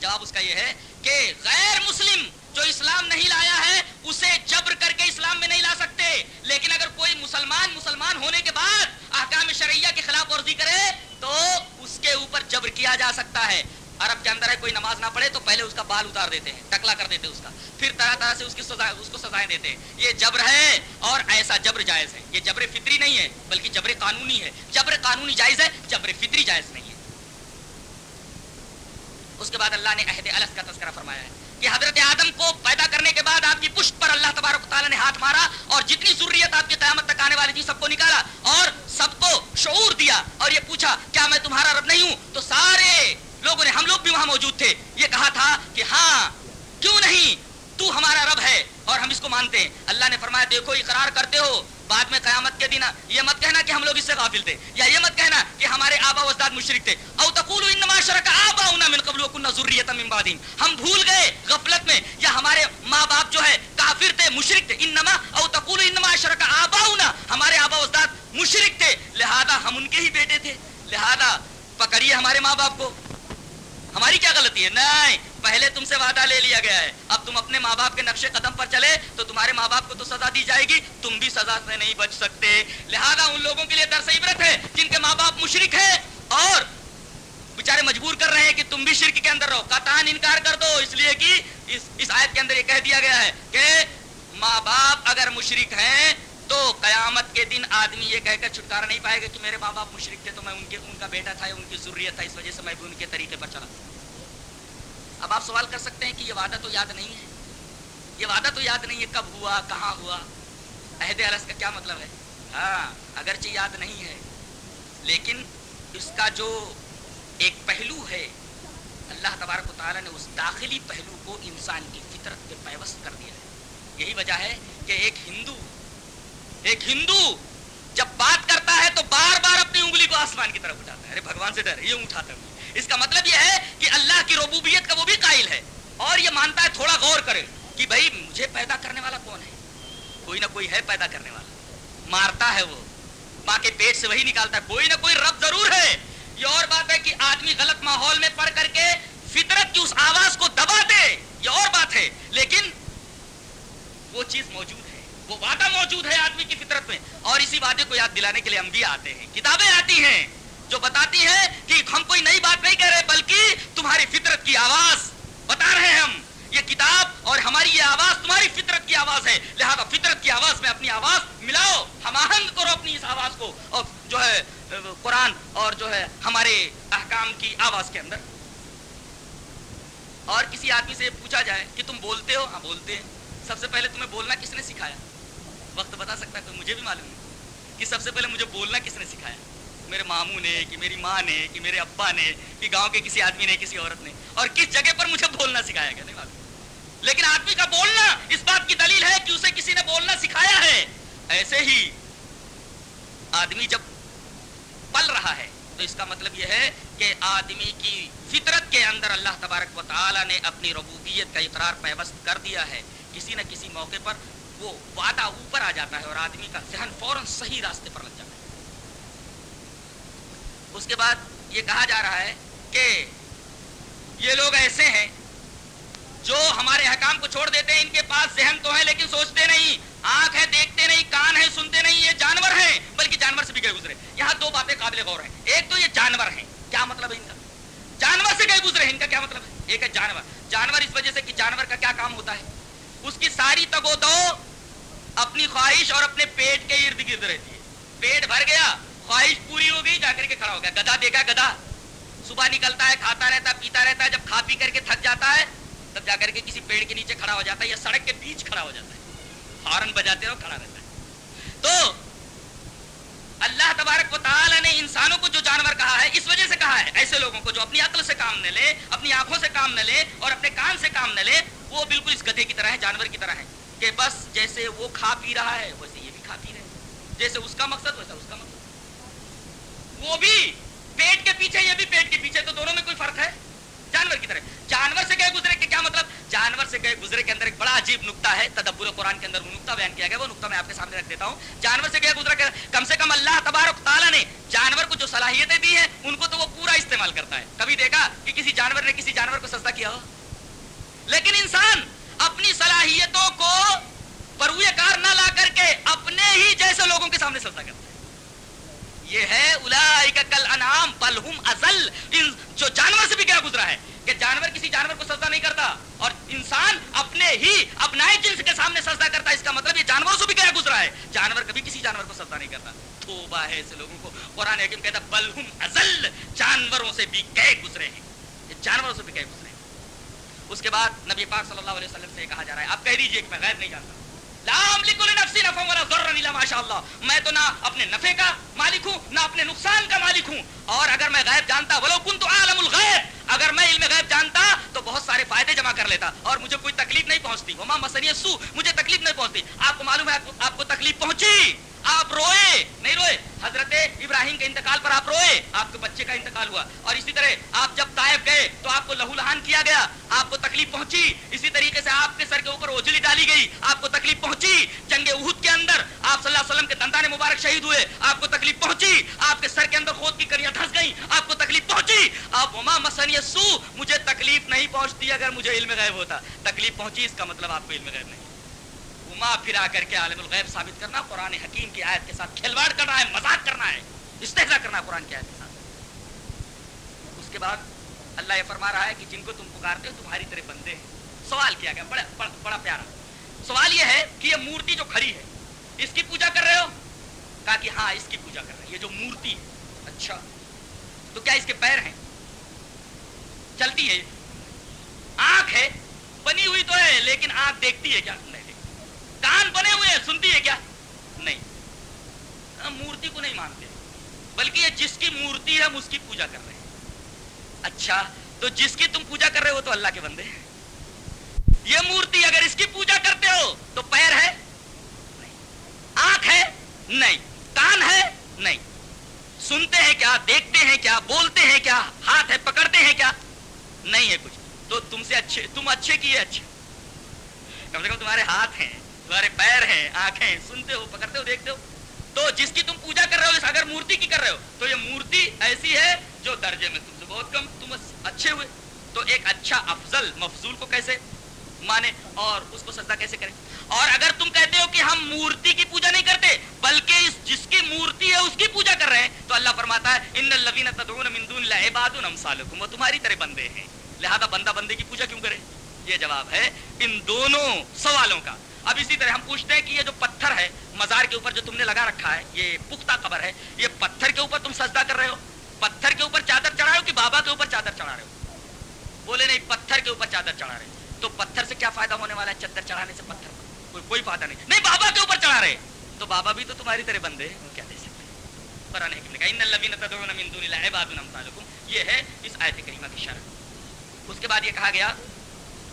جواب اس کا یہ ہے کہ غیر مسلم جو اسلام نہیں لایا ہے، اسے جبر کر کے اسلام میں نہیں لا سکتے۔ لیکن اگر کوئی مسلمان مسلمان ہونے کے بعد احکام شرعیہ کے خلاف ورزی کرے، تو اس کے اوپر جبر کیا جا سکتا ہے۔ عرب کے اندر ہے، کوئی نماز نہ پڑھے تو پہلے اس کا بال اتار دیتے ہیں، ٹکلا کر دیتے ہیں اس کا۔ پھر طرح طرح سے اس کی سزا، اس کو سزائیں دیتے ہیں۔ یہ جبر ہے اور ایسا جبر جائز ہے۔ یہ جبر فطری نہیں ہے، بلکہ جبر قانونی ہے۔ جبر قانونی جائز ہے، جبر فطری جائز نہیں ہے۔ اس کے بعد اللہ نے عہد الگ کا تذکرہ فرمایا ہے۔ کہ حضرت آدم کو پیدا کرنے کے بعد آپ کی پشت پر اللہ تبارک تعالیٰ نے ہاتھ مارا اور جتنی ضروریت آپ کی قیامت تک آنے والی تھی سب کو نکالا اور سب کو شعور دیا اور یہ پوچھا، کیا میں تمہارا رب نہیں ہوں؟ تو سارے لوگوں نے، ہم لوگ بھی وہاں موجود تھے۔ یہ کہا تھا کہ ہاں کیوں نہیں؟ تو ہمارا رب ہے اور ہم اس کو مانتے ہیں۔ اللہ نے فرمایا، دیکھو، اقرار کرتے ہو، بعد میں قیامت کے دن یہ مت کہنا کہ ہم لوگ اس سے غافل تھے، یا یہ مت کہنا کہ ہمارے آبا وزداد مشرق تھے۔ او تقولوا انما شرک آباؤنا من قبل وكنا ذرية من بعدین ہم بھول گئے غفلت میں، یا ہمارے ماں باپ جو ہے کافر تھے مشرق تھے۔ انما، او تقولوا انما شرک آباؤنا، ہمارے آبا وزداد مشرق تھے۔ لہذا ہم ان کے ہی بیٹے تھے۔ لہذا پکڑیے ہمارے ماں باپ کو۔ ہماری کیا غلطی ہے؟ نہیں پہلے تم سے وعدہ لے لیا گیا ہے۔ اب تم اپنے ماں باپ کے نقشے قدم پر چلے تو تمہارے ماں باپ کو تو سزا دی جائے گی۔ تم بھی سزا سے نہیں بچ سکتے۔ لہذا ان لوگوں کے لیے درس عبرت ہے جن کے ماں باپ مشرک ہیں۔ اور بےچارے مجبور کر رہے ہیں کہ تم بھی شرک کے اندر رہو۔ قطان انکار کر دو۔ اس لیے کہ اس, اس آیت کے اندر یہ کہہ دیا گیا ہے کہ ماں باپ اگر مشرک ہیں تو قیامت کے دن آدمی یہ کہہ کر چھٹکارا نہیں پائے گا کہ میرے ماں باپ مشرق تھے تو میں ان کے، ان کا بیٹا تھا، ان کی ضروریت تھا، اس وجہ سے میں بھی ان کے طریقے پر چلا۔ اب آپ سوال کر سکتے ہیں کہ یہ وعدہ تو یاد نہیں ہے؟ یہ وعدہ تو یاد نہیں ہے کب ہوا، کہاں ہوا؟ عہد عرض کا کیا مطلب ہے؟ ہاں اگرچہ یاد نہیں ہے، لیکن اس کا جو ایک پہلو ہے، اللہ تبارک و تعالیٰ نے اس داخلی پہلو کو انسان کی فطرت پہ پیوست کر دیا ہے۔ یہی وجہ ہے کہ ایک ہندو ایک ہندو جب بات کرتا ہے تو بار بار اپنی انگلی کو آسمان کی طرف اٹھاتا ہے۔ ارے، بھگوان سے ڈر، یہ اٹھاتا ہوں اس کا مطلب یہ ہے کہ اللہ کی ربوبیت کا وہ بھی قائل ہے۔ اور یہ مانتا ہے تھوڑا غور کرے کہ بھائی، مجھے پیدا کرنے والا کون ہے؟ کوئی نہ کوئی ہے پیدا کرنے والا۔ مارتا ہے وہ۔ ماں کے پیٹ سے وہی نکالتا ہے۔ کوئی نہ کوئی رب ضرور ہے۔ یہ اور بات ہے کہ آدمی غلط ماحول میں پڑھ کر کے فطرت کی اس آواز کو دبا دے۔ یہ اور بات ہے۔ لیکن وہ چیز موجود وہ وعدہ موجود ہے آدمی کی فطرت میں۔ اور اسی وعدے کو یاد دلانے کے لیے ہم بھی آتے ہیں۔ کتابیں آتی ہیں جو بتاتی ہیں کہ ہم کوئی نئی بات نہیں کہہ رہے، بلکہ تمہاری فطرت کی آواز بتا رہے ہیں ہم۔ یہ کتاب اور ہماری یہ آواز تمہاری فطرت کی آواز ہے۔ لہذا فطرت کی آواز میں اپنی آواز ملاؤ، ہم آہنگ کرو اپنی اس آواز کو۔ اور جو ہے، قرآن اور جو ہے ہمارے احکام کی آواز کے اندر۔ اور کسی آدمی سے پوچھا جائے کہ تم بولتے ہو؟ ہاں بولتے ہیں۔ سب سے پہلے تمہیں بولنا کس نے سکھایا؟ وقت بتا سکتا ہے کوئی مجھے بھی معلوم نہیں کہ سب سے پہلے مجھے بولنا کس نے سکھایا؟ میرے ماموں نے، کہ میری ماں نے، کہ میرے ابا نے، کہ گاؤں کے کسی آدمی نے، کسی عورت نے۔ اور کس جگہ پر مجھے بولنا سکھایا گیا؟ نہیں معلوم۔ لیکن آدمی کا بولنا اس بات کی دلیل ہے کہ اسے کسی نے بولنا سکھایا ہے۔ ایسے ہی آدمی جب پل رہا ہے، تو اس کا مطلب یہ ہے کہ آدمی کی فطرت کے اندر اللہ تبارک و تعالیٰ نے اپنی ربوبیت کا اقرار پیوست کر دیا ہے۔ کسی نہ کسی موقع پر وہ وعدہ اوپر آ جاتا ہے اور آدمی کا ذہن فوراً صحیح راستے پر لگ جاتا ہے۔ اس کے بعد یہ کہا جا رہا ہے کہ یہ لوگ ایسے ہیں جو ہمارے حکام کو چھوڑ دیتے ہیں، ان کے پاس ذہن تو ہے لیکن سوچتے نہیں، آنکھ ہے، دیکھتے نہیں، کان ہے، سنتے نہیں، یہ جانور ہیں، بلکہ جانور سے بھی گئے گزرے۔ یہاں دو باتیں قابل غور ہیں۔ ایک تو یہ جانور ہیں، کیا مطلب ہے ان کا؟ جانور سے گئے گزرے ہیں، ان کا کیا مطلب ہے؟ ایک ہے جانور۔ جانور اس وجہ سے کہ جانور کا کیا کام ہوتا ہے؟ اس کی ساری تگو دو خواہش اور اپنے پیٹ کے ارد گرد رہتی ہے۔ پیٹ بھر گیا، خواہش پوری ہو گئی، جا کر کے کھڑا ہو گیا۔ گدا دیکھا، گدا۔ صبح نکلتا ہے، کھاتا رہتا ہے، پیتا رہتا ہے۔ جب کھا پی کر کے تھک جاتا ہے، تب جا کر کے کسی پیڑ کے نیچے کھڑا ہو جاتا ہے یا سڑک کے بیچ کھڑا ہو جاتا ہے۔ ہارن بجاتے رہو، کھڑا رہتا ہے۔ تو اللہ تبارک و تعالی نے انسانوں کو جو جانور کہا ہے، اس وجہ سے کہا ہے، ایسے لوگوں کو جو اپنی عقل سے کام نہ لے، اپنی آنکھوں سے کام نہ لے اور اپنے کان سے کام نہ لے، وہ بالکل اس گدھے کی طرح ہے، جانور کی طرح ہے۔ کہ بس جیسے وہ کھا پی رہا ہے، ویسے یہ بھی کھا پی رہے جیسے اس کا مقصد، ویسا اس کا مقصد۔ وہ بھی پیٹ کے پیچھے یہ بھی پیٹ کے پیچھے، تو دونوں میں کوئی فرق ہے؟ جانور کی طرح۔ جانور سے گئے گزرے کے کیا مطلب؟ جانور سے گئے گزرے کے اندر ایک بڑا عجیب نقطہ ہے، تدبر قرآن کے اندر وہ نقطہ بیان کیا گیا۔ وہ نقطہ میں آپ کے سامنے رکھ دیتا ہوں۔ جانور سے گئے گزرے کے کم سے کم اللہ تبارک تعالیٰ نے جانور کو جو صلاحیتیں دی ہیں، ان کو تو وہ پورا استعمال کرتا ہے۔ کبھی دیکھا کہ کسی جانور نے کسی جانور کو سستا کیا ہو؟ لیکن انسان اپنی صلاحیتوں کو پروئے کار نہ لا کر کے اپنے ہی جیسے لوگوں کے سامنے سستا کرتا ہے یہ ہے اولائک کل انعام بل ہم ازل۔ جو جانور سے بھی کیا گزرا ہے کہ جانور کسی جانور کو سجدہ نہیں کرتا اور انسان اپنے ہی، اپنائے جنس کے سامنے سجدہ کرتا ہے، اس کا مطلب یہ جانوروں سے بھی کیا گزرا ہے۔ جانور کبھی کسی جانور کو سجدہ نہیں کرتا۔ توبہ ہے ایسے لوگوں کو۔ قرآن حکیم کہتا بل ہم ازل۔ جانوروں سے بھی گئے گزرے ہیں۔ جانوروں سے بھی گئے گزرے ہیں۔ اس کے بعد نبی پاک صلی اللہ علیہ وسلم سے کہا جا رہا ہے، آپ کہہ دیجیے کہ میں غیب نہیں جانتا۔ میں تو نہ اپنے نفے کا مالک ہوں، نہ اپنے نقصان کا مالک ہوں۔ اور اگر میں غیب جانتا، ولو کنت عالم الغیب، اگر میں علم غیب جانتا تو بہت سارے فائدے جمع کر لیتا۔ اور مجھے کوئی تکلیف نہیں پہنچتی۔ وما مسنی سو مجھے تکلیف نہیں پہنچتی۔ آپ کو معلوم ہے، آپ کو تکلیف پہنچی۔ آپ روئے؟ نہیں روئے۔ حضرت ابراہیم کے انتقال پر آپ روئے۔ آپ کے بچے کا انتقال ہوا۔ اور اسی طرح آپ جب طائف گئے تو آپ کو لہو لہان کیا گیا۔ آپ کو تکلیف پہنچی۔ اسی طریقے سے آپ کے سر کے اوپر اوجلی ڈالی گئی۔ آپ کو تکلیف پہنچی۔ جنگ احد کے اندر آپ صلی اللہ علیہ وسلم کے دندان مبارک شہید ہوئے۔ آپ کو تکلیف پہنچی۔ آپ کے سر کے اندر خود کی کریاں دھس گئی آپ کو تکلیف پہنچی۔ آپ وما مسنی سو مجھے تکلیف نہیں پہنچتی اگر مجھے علم غیب ہوتا۔ تکلیف پہنچی، اس کا مطلب آپ کو علم غیب نہیں۔ گھما پھرا کر کے عالم الغیب ثابت کرنا قرآن حکیم کی آیت کے ساتھ کھلواڑ کرنا ہے مذاق کرنا ہے استحصا کرنا قرآن کی آیت کے ساتھ۔ اس کے بعد اللہ یہ فرما رہا ہے کہ جن کو تم پکارتے ہو تمہاری طرح بندے ہیں۔ سوال کیا گیا بڑا بڑا, بڑا پیارا۔ سوال یہ ہے کہ یہ مورتی جو کھڑی ہے اس کی پوجا کر رہے ہو؟ کہا کہ ہاں اس کی پوجا کر رہے ہیں یہ جو مورتی ہے۔ اچھا تو کیا اس کے پیر ہیں؟ چلتی ہے آنکھ ہے بنی ہوئی تو ہے لیکن آنکھ دیکھتی ہے کیا؟ کان بنے ہوئے ہیں، سنتی ہے کیا؟ نہیں۔ مورتی کو نہیں مانتے، بلکہ یہ جس کی مورتی ہے، ہم اس کی پوجا کر رہے ہیں۔ اچھا تو جس کی تم پوجا کر رہے ہو تو اللہ کے بندے یہ مورتی اگر اس کی پوجا کرتے ہو، تو پیر ہے؟ آنکھ ہے؟ نہیں۔ کان ہے؟ نہیں۔ سنتے ہیں کیا؟ دیکھتے ہیں کیا؟ بولتے ہیں کیا؟ ہاتھ ہے؟ پکڑتے ہیں کیا؟ نہیں ہے کچھ۔ تو تم سے اچھے، تم اچھے کیے اچھے؟ کم سے کم تمہارے ہاتھ ہیں۔ تمہارے پیر ہیں، آنکھیں سنتے ہو، پکڑتے ہو، دیکھتے ہو۔ تو جس کی تم پوجا کر رہے ہو اگر مورتی کی کر رہے ہو، تو یہ مورتی ایسی ہے جو درجے میں تم سے بہت کم، تم اچھے ہوئے۔ تو ایک اچھا افضل مفضول کو کیسے مانے اور اس کو سجدہ کیسے کریں اور اگر تم کہتے ہو کہ ہم مورتی کی پوجا نہیں کرتے، بلکہ اس جس کی مورتی ہے، اس کی پوجا کر رہے ہیں، تو اللہ فرماتا ہے، ان الذین تدعون من دون اللہ عباد امثالکم وہ تمہاری طرح بندے ہیں۔ لہذا بندہ بندے کی پوجا کیوں کرے؟ یہ جواب ہے ان دونوں سوالوں کا۔ اب اسی طرح ہم پوچھتے ہیں کہ یہ جو پتھر ہے، مزار کے اوپر جو تم نے لگا رکھا ہے، یہ پختہ قبر ہے، یہ پتھر کے اوپر تم سجدہ کر رہے ہو؟ پتھر کے اوپر چادر چڑھا رہے ہو کہ بابا کے اوپر چادر چڑھا رہے ہو؟ بولے نہیں، پتھر کے اوپر چادر چڑھا رہے تو پتھر سے کیا فائدہ ہونے والا ہے؟ چادر چڑھانے سے پتھر کوئی کوئی فائدہ نہیں۔ نہیں، بابا کے اوپر چڑھا رہے تو بابا بھی تو تمہاری طرح بندے ہیں کیا دے سکتے قرآن حکم نے کہا، ان الذین تدعون من دون اللہ عباد امثالکم. یہ ہے اس آیت کریمہ کی شرح۔ اس کے بعد یہ کہا گیا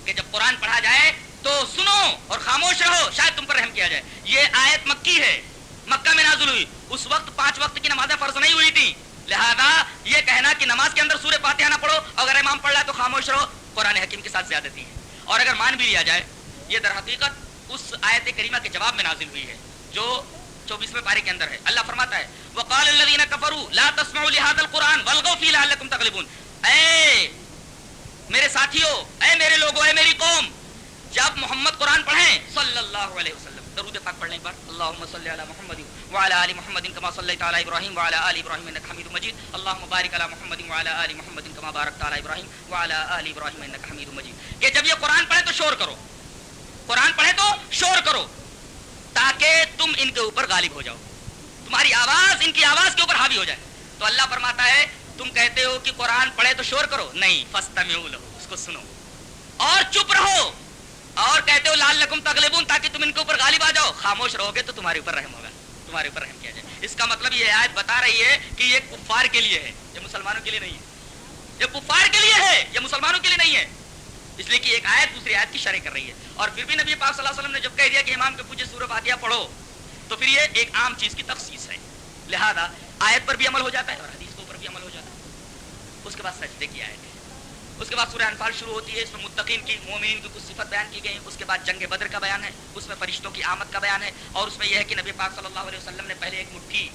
کہ جب قرآن پڑھا جائے تو سنو اور خاموش رہو، شاید تم پر رحم کیا جائے۔ یہ آیت مکی ہے۔ مکہ میں نازل ہوئی۔ اس وقت پانچ وقت کی نمازیں فرض نہیں ہوئی تھی لہذا یہ کہنا کہ نماز کے اندر سورہ فاتحہ نہ پڑھو، اگر امام پڑھ رہا ہے تو خاموش رہو، قرآن حکیم کے ساتھ زیادتی ہے اور اگر مان بھی لیا جائے، یہ در حقیقت اس آیت کریمہ کے جواب میں نازل ہوئی ہے، جو چوبیسویں پارے کے اندر ہے۔ اللہ فرماتا ہے، وقال الذين كفروا لا تسمعوا لهذا القران والغوا فيه لعلكم تغلبون۔ اے میرے ساتھیوں اے میرے لوگوں اے میری قوم جب محمد قرآن پڑھیں صلی اللہ علیہ وسلم۔ درود پاک پڑھنے پر اللهم صل علی محمد وعلى ال محمد كما صليت على ابراهيم وعلى ال ابراهيم انك حميد مجيد اللهم بارك على محمد وعلى ال محمد كما باركت على ابراهيم وعلى ال ابراهيم انك حميد مجيد کہ جب یہ قرآن پڑھے تو شور کرو۔ قرآن پڑھے تو شور کرو، تاکہ تم ان کے اوپر غالب ہو جاؤ۔ تمہاری آواز ان کی آواز کے اوپر حاوی ہو جائے۔ تو اللہ فرماتا ہے، تم کہتے ہو کہ قرآن پڑھے تو شور کرو۔ نہیں فستمعوا له، اس کو سنو۔ اور چپ رہو۔ اور کہتے ہو لال لکم تغلبون تاکہ تم ان کے اوپر غالب آ جاؤ. خاموش رہو گے تو تمہارے اوپر رحم ہوگا. تمہارے اوپر رحم کیا جائے. اس کا مطلب یہ آیت بتا رہی ہے کہ یہ کفار کے لیے ہے، یہ مسلمانوں کے لیے نہیں ہے. یہ کفار کے لیے ہے، یہ مسلمانوں کے لیے نہیں ہے. اس لیے کہ ایک آیت دوسری آیت کی شرح کر رہی ہے. اور پھر بھی نبی پاک صلی اللہ علیہ وسلم نے جب کہہ دیا کہ امام کے پوچھے سورہ فاتحہ پڑھو، تو پھر یہ ایک عام چیز کی تخصیص ہے. لہذا آیت پر بھی عمل ہو جاتا ہے اور حدیث کے اوپر بھی عمل ہو جاتا ہے. اس کے بعد سجدے کی آیت ہے. اس کے بعد سورہ انفال شروع ہوتی ہے، اس میں متقین کی مومنین کی کچھ صفت بیان کی گئی اس کے بعد جنگ بدر کا بیان ہے، اس میں فرشتوں کی آمد کا بیان ہے اور اس میں یہ ہے کہ نبی پاک صلی اللہ علیہ وسلم نے پہلے ایک مٹھی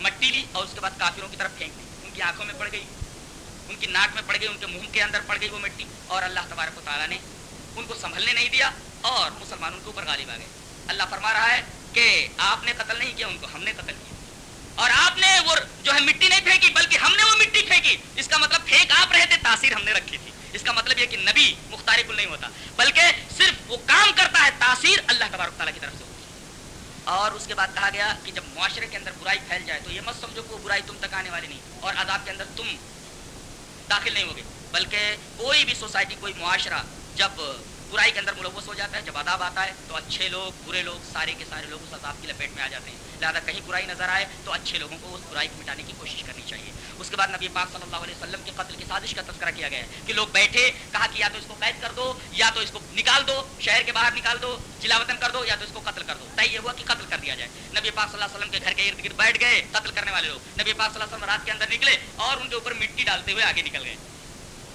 مٹی لی اور اس کے بعد کافروں کی طرف پھینک دی۔ ان کی آنکھوں میں پڑ گئی، ان کی ناک میں پڑ گئی، ان کے منہ کے اندر پڑ گئی وہ مٹی اور اللہ تبارک و تعالیٰ نے ان کو سنبھلنے نہیں دیا اور مسلمانوں کے اوپر غالب آ گئے۔ اللہ فرما رہا ہے کہ آپ نے قتل نہیں کیا، ان کو ہم نے قتل کیا۔ اور آپ نے وہ جو ہے مٹی نہیں پھینکی، بلکہ ہم نے وہ مٹی پھینکی۔ اس کا مطلب پھینک آپ رہے تھے، تاثیر ہم نے رکھی تھی۔ اس کا مطلب یہ کہ نبی مختار کل نہیں ہوتا، بلکہ صرف وہ کام کرتا ہے، تاثیر اللہ تبارک تعالیٰ کی طرف سے ہوتی ہے۔ اور اس کے بعد کہا گیا کہ جب معاشرے کے اندر برائی پھیل جائے تو یہ مت سمجھو کہ وہ برائی تم تک آنے والی نہیں، اور عذاب کے اندر تم داخل نہیں ہوگے۔ بلکہ کوئی بھی سوسائٹی، کوئی معاشرہ جب برائی کے اندر ملوث ہو جاتا ہے، جب عذاب آتا ہے، تو اچھے لوگ، برے لوگ، سارے کے سارے لوگ اس عذاب کی لپیٹ میں آ جاتے ہیں۔ لہٰذا کہیں برائی نظر آئے تو اچھے لوگوں کو اس برائی کو مٹانے کی کوشش کرنی چاہیے۔ اس کے بعد نبی پاک صلی اللہ علیہ وسلم کے قتل کی سازش کا تذکرہ کیا گیا ہے کہ لوگ بیٹھے، کہا کہ یا تو اس کو قید کر دو، یا تو اس کو نکال دو، شہر کے باہر نکال دو جلا وطن کر دو، یا تو اس کو قتل کر دو۔ طے یہ ہوا کہ قتل کر دیا جائے۔ نبی پاک صلی اللہ علیہ وسلم کے گھر کے ارد گرد بیٹھ گئے، قتل کرنے والے لوگ۔ نبی پاک صلی اللہ علیہ وسلم رات کے اندر نکلے اور ان کے اوپر مٹی ڈالتے ہوئے آگے نکل گئے۔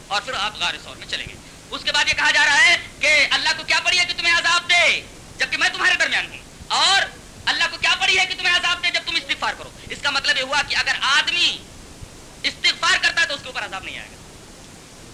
اور پھر آپ غار سور میں چلے گئے۔ اس کے بعد یہ کہا جا رہا ہے کہ اللہ کو کیا پڑی ہے کہ تمہیں عذاب دے؟ جبکہ میں تمہارے درمیان ہوں۔ اور اللہ کو کیا پڑی ہے کہ تمہیں عذاب دے جب تم استغفار کرو؟ اس کا مطلب یہ ہوا کہ اگر آدمی استغفار کرتا ہے تو اس کے اوپر عذاب نہیں آئے گا۔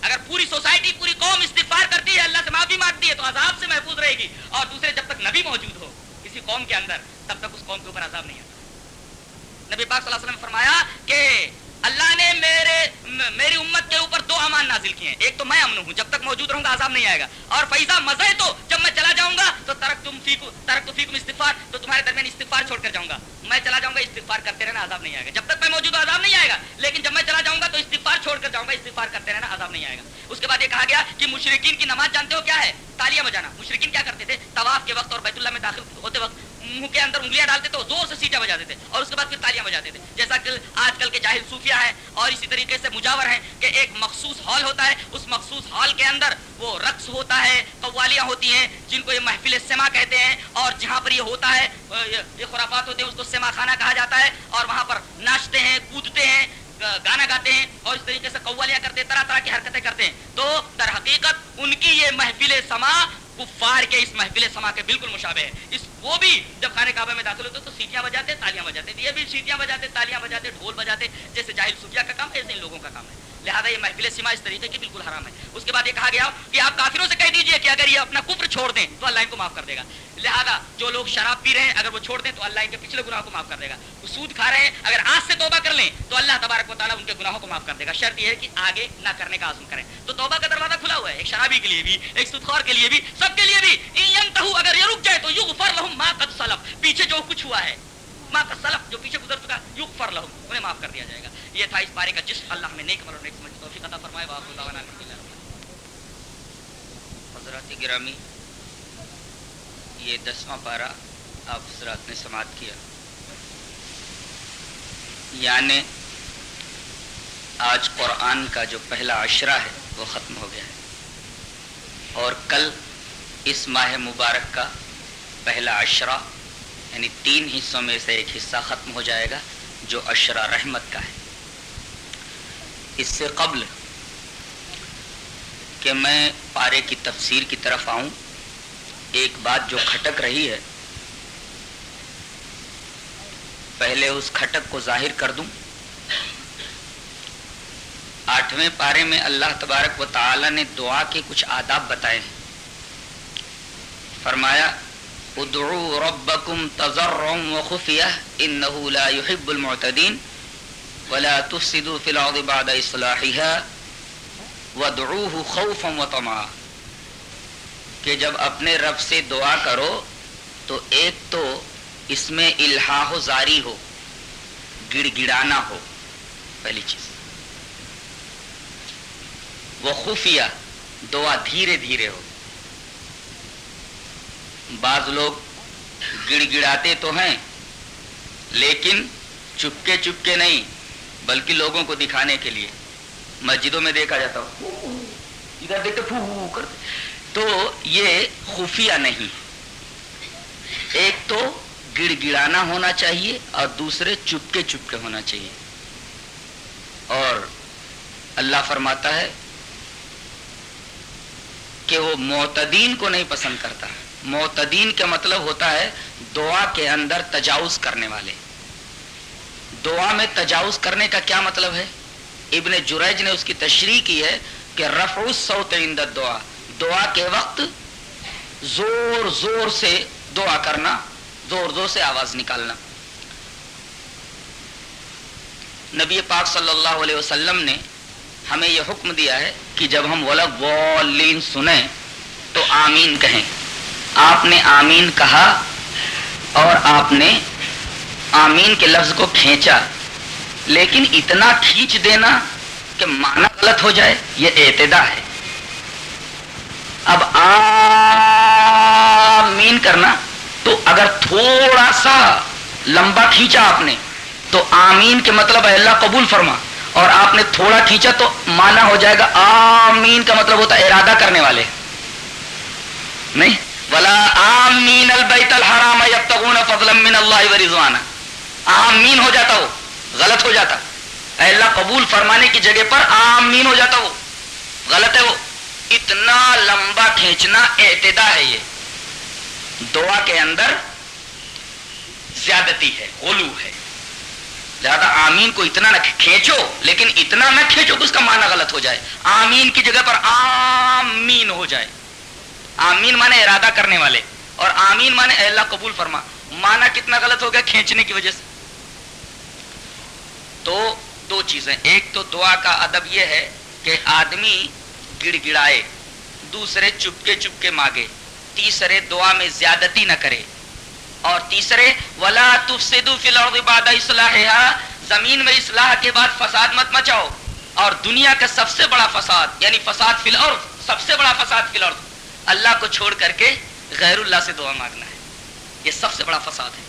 اگر پوری سوسائٹی، پوری قوم استغفار کرتی ہے، اللہ سے معافی مانگتی ہے، تو عذاب سے محفوظ رہے گی۔ اور دوسرے، جب تک نبی موجود ہو کسی قوم کے اندر، تب تک اس قوم کے اوپر عذاب نہیں آتا۔ نبی پاک صلی اللہ علیہ وسلم نے فرمایا کہ اللہ نے میرے میری امت کے اوپر دو امان نازل کیے ہیں۔ ایک تو میں امن ہوں، جب تک موجود رہوں گا عذاب نہیں آئے گا۔ اور فیضا مزہ تو جب میں چلا جاؤں گا تو ترک تم فیکو ترک تو فیکم استغفار، تو تمہارے درمیان استغفار چھوڑ کر جاؤں گا۔ میں چلا جاؤں گا، استغفار کرتے رہنا عذاب نہیں آئے گا۔ جب تک میں موجود ہوں عذاب نہیں آئے گا، لیکن جب میں چلا جاؤں گا تو استغفار چھوڑ کر جاؤں گا، استغفار کرتے رہنا عذاب نہیں آئے گا۔ اس کے بعد یہ کہا گیا کہ مشرقین کی نماز جانتے ہو کیا ہے؟ تالیاں بجانا۔ مشرقین کیا کرتے تھے؟ طواف کے وقت اور بیت اللہ میں داخل ہوتے وقت منہ کے اندر انگلیاں ڈالتے تھے زور سے سیٹیں بجاتے تھے اور اس کے بعد پھر تالیاں بجاتے تھے۔ جیسا کہ آج کل کے جاہل صوفیہ ہیں اور اسی طریقے سے مجاور ہیں کہ ایک مخصوص ہال ہوتا ہے، اس مخصوص ہال کے اندر وہ رقص ہوتا ہے، قوالیاں ہوتی ہیں جن کو یہ محفل سما کہتے ہیں اور جہاں پر یہ ہوتا ہے، یہ خرافات ہوتے ہیں، اس کو سما خانہ کہا جاتا ہے اور وہاں پر ناچتے ہیں، کودتے ہیں، گانا گاتے ہیں اور اس طریقے سے قوالیاں کرتے ہیں، طرح طرح کی حرکتیں کرتے ہیں۔ تو در حقیقت ان کی یہ محفل سما کفار کے اس محفل سما کے بالکل مشابہ ہے۔ اس وہ بھی جب خانہ کعبہ میں داخل ہوتے تو سیٹیاں بجاتے، تالیاں بجاتے۔ یہ بھی سیٹیاں بجاتے، تالیاں بجاتے، ڈھول بجاتے، جیسے جاہل صوفیہ کا کام ہے ایسے ان لوگوں کا کام ہے۔ لہٰذا یہ محفل سما اس طریقے کی بالکل حرام ہے۔ اس کے بعد یہ کہا گیا کہ آپ کافروں سے کہہ دیجیے کہ اگر یہ اپنا کفر چھوڑ دیں تو اللہ ان کو معاف کر دے گا۔ لہٰذا جو لوگ شراب پی رہے ہیں، اگر وہ چھوڑ دیں تو اللہ ان کے پچھلے گناہوں کو معاف کر دے گا۔ وہ سود کھا رہے ہیں، اگر آج سے توبہ کر لیں تو اللہ تبارک و تعالیٰ ان کے گناہوں کو معاف کر دے گا۔ شرط یہ ہے کہ آگے نہ کرنے کا عزم کریں۔ تو توبہ کا دروازہ کھلا ہوا ہے، ایک شرابی کے لیے بھی، ایک سودخور کے لیے بھی، سب کے لیے بھی۔ اگر یہ رک جائے تو یغفر لہم ما قد سلف۔ پیچھے جو کچھ ہوا ہے ما قد سلف جو پیچھے گزر چکا، یغفر لہم انہیں معاف کر دیا جائے گا۔ یہ تھا اس بارے کا جس اللہ ہمیں نیک اور نیک سمجھ، توفیق عطا فرمائے واقع اللہ ونعم حضرات گرامی، یہ دسواں پارہ آپ حضرات نے سماعت کیا۔ یعنی آج قرآن کا جو پہلا عشرہ ہے، وہ ختم ہو گیا ہے۔ اور کل اس ماہ مبارک کا پہلا عشرہ یعنی تین حصوں میں سے ایک حصہ ختم ہو جائے گا جو عشرہ رحمت کا ہے۔ اس سے قبل کہ میں پارے کی تفسیر کی طرف آؤں، ایک بات جو کھٹک رہی ہے، پہلے اس کھٹک کو ظاہر کر دوں۔ آٹھویں پارے میں اللہ تبارک و تعالی نے دعا کے کچھ آداب بتائے ہیں۔ فرمایا ادعو ربکم تضرعا وخفیہ انہو لا يحب المعتدین ولا تفسدوا في الارض بعد اصلاحها وادعوه خوفا وطمعا کہ جب اپنے رب سے دعا کرو تو ایک تو اس میں الہا و زاری ہو گڑ گڑانا ہو، پہلی چیز۔ وہ خفیہ دعا دھیرے دھیرے ہو۔ بعض لوگ گڑ گڑاتے تو ہیں، لیکن چپکے چپکے نہیں، بلکہ لوگوں کو دکھانے کے لیے۔ مسجدوں میں دیکھا جاتا ہو۔ ادھر دیکھتے پھو کرتے تو یہ خفیہ نہیں۔ ایک تو گڑ گڑانا ہونا چاہیے اور دوسرے چپکے چپکے ہونا چاہیے۔ اور اللہ فرماتا ہے کہ وہ معتدین کو نہیں پسند کرتا۔ معتدین کا مطلب ہوتا ہے دعا کے اندر تجاوز کرنے والے۔ دعا میں تجاوز کرنے کا کیا مطلب ہے؟ ابن جریج نے اس کی تشریح کی ہے کہ رفع الصوت عند دعا دعا کے وقت زور زور سے دعا کرنا، زور زور سے آواز نکالنا۔ نبی پاک صلی اللہ علیہ وسلم نے ہمیں یہ حکم دیا ہے کہ جب ہم والین سنیں تو آمین کہیں۔ آپ نے آمین کہا اور آپ نے آمین کے لفظ کو کھینچا۔ لیکن اتنا کھینچ دینا کہ معنی غلط ہو جائے، یہ اعتدا ہے۔ اب آمین کرنا، تو اگر تھوڑا سا لمبا کھینچا آپ نے، تو آمین کے مطلب ہے اللہ قبول فرما۔ اور آپ نے تھوڑا کھینچا تو مانا ہو جائے گا آمین کا مطلب ہوتا ہے ارادہ کرنے والے۔ نہیں؟ بلا آمین البیت الحرام یبتغون فضلا من اللہ ورضوانا۔ آمین ہو جاتا ہو، غلط ہو جاتا۔ اے اللہ قبول فرمانے کی جگہ پر آمین ہو جاتا ہو۔ غلط ہے وہ۔ اتنا لمبا کھینچنا اعتدا ہے یہ۔ دعا کے اندر زیادتی ہے، غلو ہے۔ لہذا آمین کو اتنا نہ کھینچو، لیکن اتنا نہ کھینچو کہ اس کا معنی غلط ہو جائے۔ آمین کی جگہ پر آمین ہو جائے۔ آمین مانے ارادہ کرنے والے۔ اور آمین مانے اے اللہ قبول فرما۔ مانا کتنا غلط ہو گیا کھینچنے کی وجہ سے۔ تو دو چیزیں۔ ایک تو دعا کا ادب یہ ہے کہ آدمی گڑ گڑائے دوسرے چپکے چپکے مانگے، تیسرے دعا میں زیادتی نہ کرے۔ اور تیسرے، ولا تفسدوا فی الارض بعد اصلاحها زمین میں اصلاح کے بعد فساد مت مچاؤ۔ اور دنیا کا سب سے بڑا فساد یعنی فساد فی الارض، سب سے بڑا فساد فی الارض۔ اللہ کو چھوڑ کر کے غیر اللہ سے دعا مانگنا ہے۔ یہ سب سے بڑا فساد ہے۔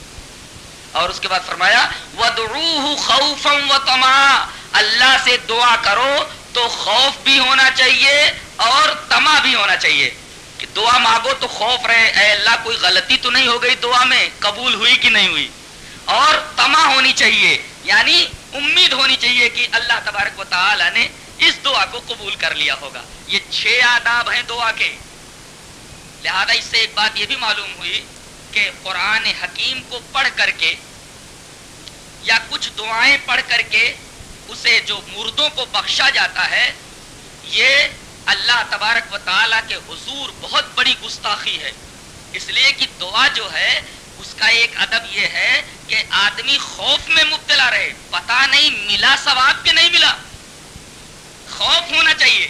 اور اس کے بعد فرمایا، وَدْعُوهُ خَوْفًا وَطَمَعًا۔ اللہ سے دعا کرو تو خوف بھی ہونا چاہیے اور تما بھی ہونا چاہیے۔ کہ دعا مانگو تو خوف رہے۔ اے اللہ، کوئی غلطی تو نہیں ہو گئی دعا میں؟ قبول ہوئی کہ نہیں ہوئی؟ اور تما ہونی چاہیے۔ یعنی امید ہونی چاہیے کہ اللہ تبارک و تعالی نے اس دعا کو قبول کر لیا ہوگا۔ یہ چھ آداب ہیں دعا کے۔ لہذا اس سے ایک بات یہ بھی معلوم ہوئی کہ قرآن حکیم کو پڑھ کر کے یا کچھ دعائیں پڑھ کر کے اسے جو مردوں کو بخشا جاتا ہے، یہ اللہ تبارک و تعالیٰ کے حضور بہت بڑی گستاخی ہے۔ اس لیے کہ دعا جو ہے، اس کا ایک ادب یہ ہے کہ آدمی خوف میں مبتلا رہے۔ پتا نہیں ملا ثواب کہ نہیں ملا۔ خوف ہونا چاہیے۔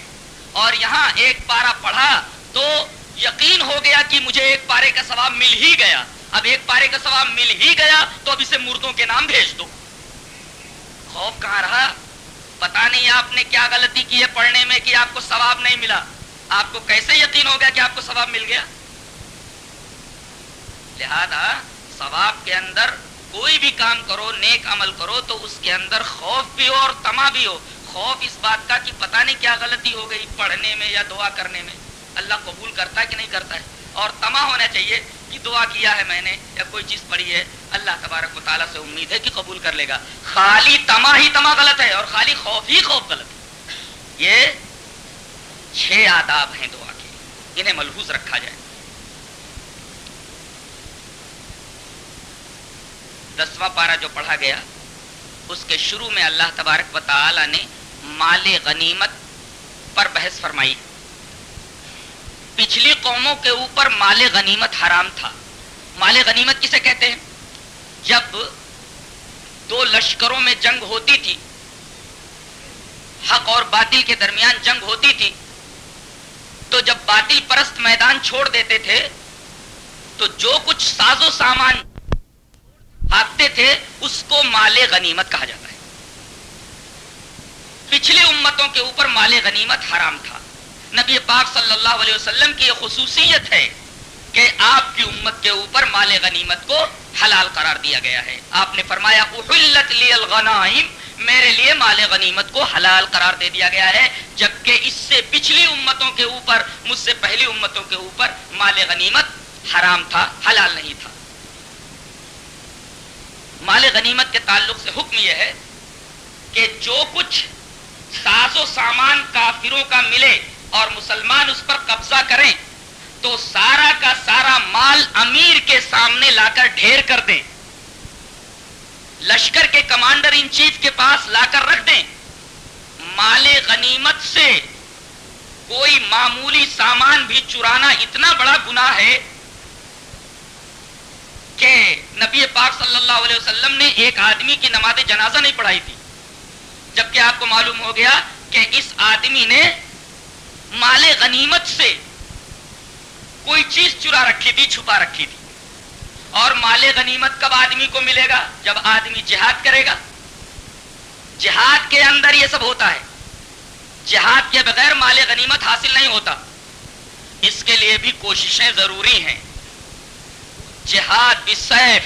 اور یہاں ایک پارا پڑھا، تو یقین ہو گیا کہ مجھے ایک پارے کا ثواب مل ہی گیا۔ اب ایک پارے کا ثواب مل ہی گیا تو اب اسے مردوں کے نام بھیج دو۔ خوف کہاں رہا؟ پتا نہیں آپ نے کیا غلطی کی ہے پڑھنے میں کہ آپ کو ثواب نہیں ملا۔ آپ کو کیسے یقین ہو گیا کہ آپ کو ثواب مل گیا؟ لہذا ثواب کے اندر کوئی بھی کام کرو، نیک عمل کرو تو اس کے اندر خوف بھی ہو اور تما بھی ہو۔ خوف اس بات کا کہ پتا نہیں کیا غلطی ہو گئی پڑھنے میں یا دعا کرنے میں۔ اللہ قبول کرتا ہے کہ نہیں کرتا ہے؟ اور تما ہونا چاہیے کہ دعا کیا ہے میں نے یا کوئی چیز پڑھی ہے، اللہ تبارک و تعالیٰ سے امید ہے کہ قبول کر لے گا۔ خالی تما ہی تما غلط ہے اور خالی خوف ہی خوف غلط ہے۔ یہ چھ آداب ہیں دعا کے۔ انہیں ملحوظ رکھا جائے۔ دسواں پارا جو پڑھا گیا، اس کے شروع میں اللہ تبارک و تعالی نے مال غنیمت پر بحث فرمائی۔ پچھلی قوموں کے اوپر مال غنیمت حرام تھا۔ مال غنیمت کسے کہتے ہیں؟ جب دو لشکروں میں جنگ ہوتی تھی، حق اور باطل کے درمیان جنگ ہوتی تھی، تو جب باطل پرست میدان چھوڑ دیتے تھے، تو جو کچھ ساز و سامان بھاگتے تھے، اس کو مال غنیمت کہا جاتا ہے۔ پچھلی امتوں کے اوپر مال غنیمت حرام تھا۔ نبی پاک صلی اللہ علیہ وسلم کی یہ خصوصیت ہے کہ آپ کی امت کے اوپر مال غنیمت کو حلال قرار دیا گیا ہے۔ آپ نے فرمایا، احلت لی الغنائم، میرے لیے مال غنیمت کو حلال قرار دے دیا گیا ہے، جبکہ اس سے پچھلی امتوں کے اوپر، مجھ سے پہلی امتوں کے اوپر مال غنیمت حرام تھا، حلال نہیں تھا۔ مال غنیمت کے تعلق سے حکم یہ ہے کہ جو کچھ ساز و سامان کافروں کا ملے اور مسلمان اس پر قبضہ کریں تو سارا کا سارا مال امیر کے سامنے لا کر ڈھیر کر دیں۔ لشکر کے کمانڈر ان چیف کے پاس لا کر رکھ دیں۔ مال غنیمت سے کوئی معمولی سامان بھی چرانا اتنا بڑا گناہ ہے کہ نبی پاک صلی اللہ علیہ وسلم نے ایک آدمی کی نماز جنازہ نہیں پڑھائی تھی۔ جبکہ آپ کو معلوم ہو گیا کہ اس آدمی نے مال غنیمت سے کوئی چیز چرا رکھی تھی، چھپا رکھی تھی۔ اور مال غنیمت کب آدمی کو ملے گا؟ جب آدمی جہاد کرے گا۔ جہاد کے اندر یہ سب ہوتا ہے۔ جہاد کے بغیر مال غنیمت حاصل نہیں ہوتا۔ اس کے لیے بھی کوششیں ضروری ہیں۔ جہاد بالسیف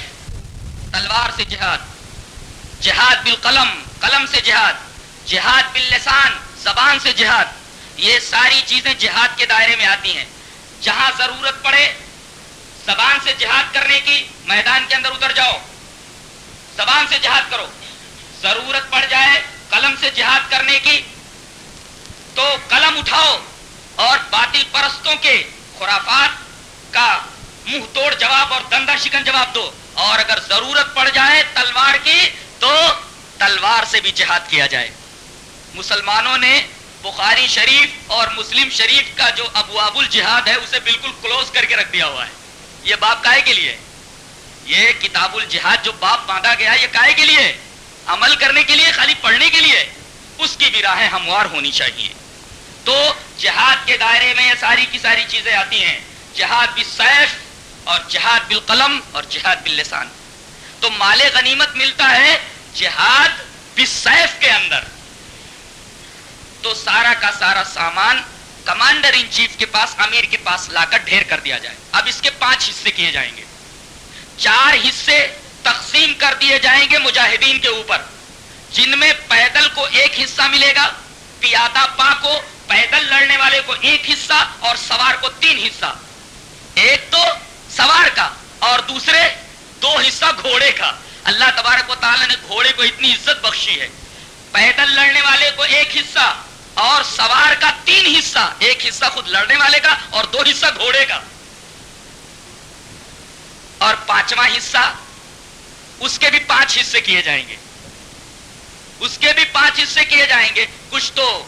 تلوار سے جہاد۔ جہاد بالقلم، قلم سے جہاد۔ جہاد باللسان، زبان سے جہاد۔ یہ ساری چیزیں جہاد کے دائرے میں آتی ہیں۔ جہاں ضرورت پڑے، زبان سے جہاد کرنے کی میدان کے اندر اتر جاؤ۔ زبان سے جہاد کرو۔ ضرورت پڑ جائے قلم سے جہاد کرنے کی، تو قلم اٹھاؤ اور باطل پرستوں کے خرافات کا منہ توڑ جواب اور دندا شکن جواب دو۔ اور اگر ضرورت پڑ جائے تلوار کی، تو تلوار سے بھی جہاد کیا جائے۔ مسلمانوں نے بخاری شریف اور مسلم شریف کا جو ابو ابو الجہاد ہے، اسے بالکل کلوز کر کے رکھ دیا ہوا ہے۔ یہ باپ کائے کے لیے یہ کتاب الجہاد جو باپ باندھا گیا، یہ کائے کے لیے عمل کرنے کے لیے، خالی پڑھنے کے لیے اس کی بھی راہیں ہموار ہونی چاہیے۔ تو جہاد کے دائرے میں یہ ساری کی ساری چیزیں آتی ہیں۔ جہاد بالسیف اور جہاد بالقلم اور جہاد باللسان۔ تو مال غنیمت ملتا ہے جہاد بالسیف کے اندر۔ تو سارا کا سارا سامان کمانڈر ان چیف کے پاس، امیر کے پاس لا کر ڈھیر کر دیا جائے۔ اب اس کے پانچ حصے کیے جائیں گے۔ چار حصے تقسیم کر دیے جائیں گے مجاہدین کے اوپر، جن میں پیدل کو ایک حصہ ملے گا پیادہ پا کو، پیدل لڑنے والے کو ایک حصہ اور سوار کو تین حصہ۔ ایک تو سوار کا اور دوسرے دو حصہ گھوڑے کا۔ اللہ تبارک و تعالیٰ نے گھوڑے کو اتنی عزت بخشی ہے۔ پیدل لڑنے والے کو ایک حصہ اور سوار کا تین حصہ، ایک حصہ خود لڑنے والے کا اور دو حصہ گھوڑے کا۔ اور پانچواں حصہ، اس کے بھی پانچ حصے کیے جائیں گے۔ اس کے بھی پانچ حصے کیے جائیں گے۔ کچھ تو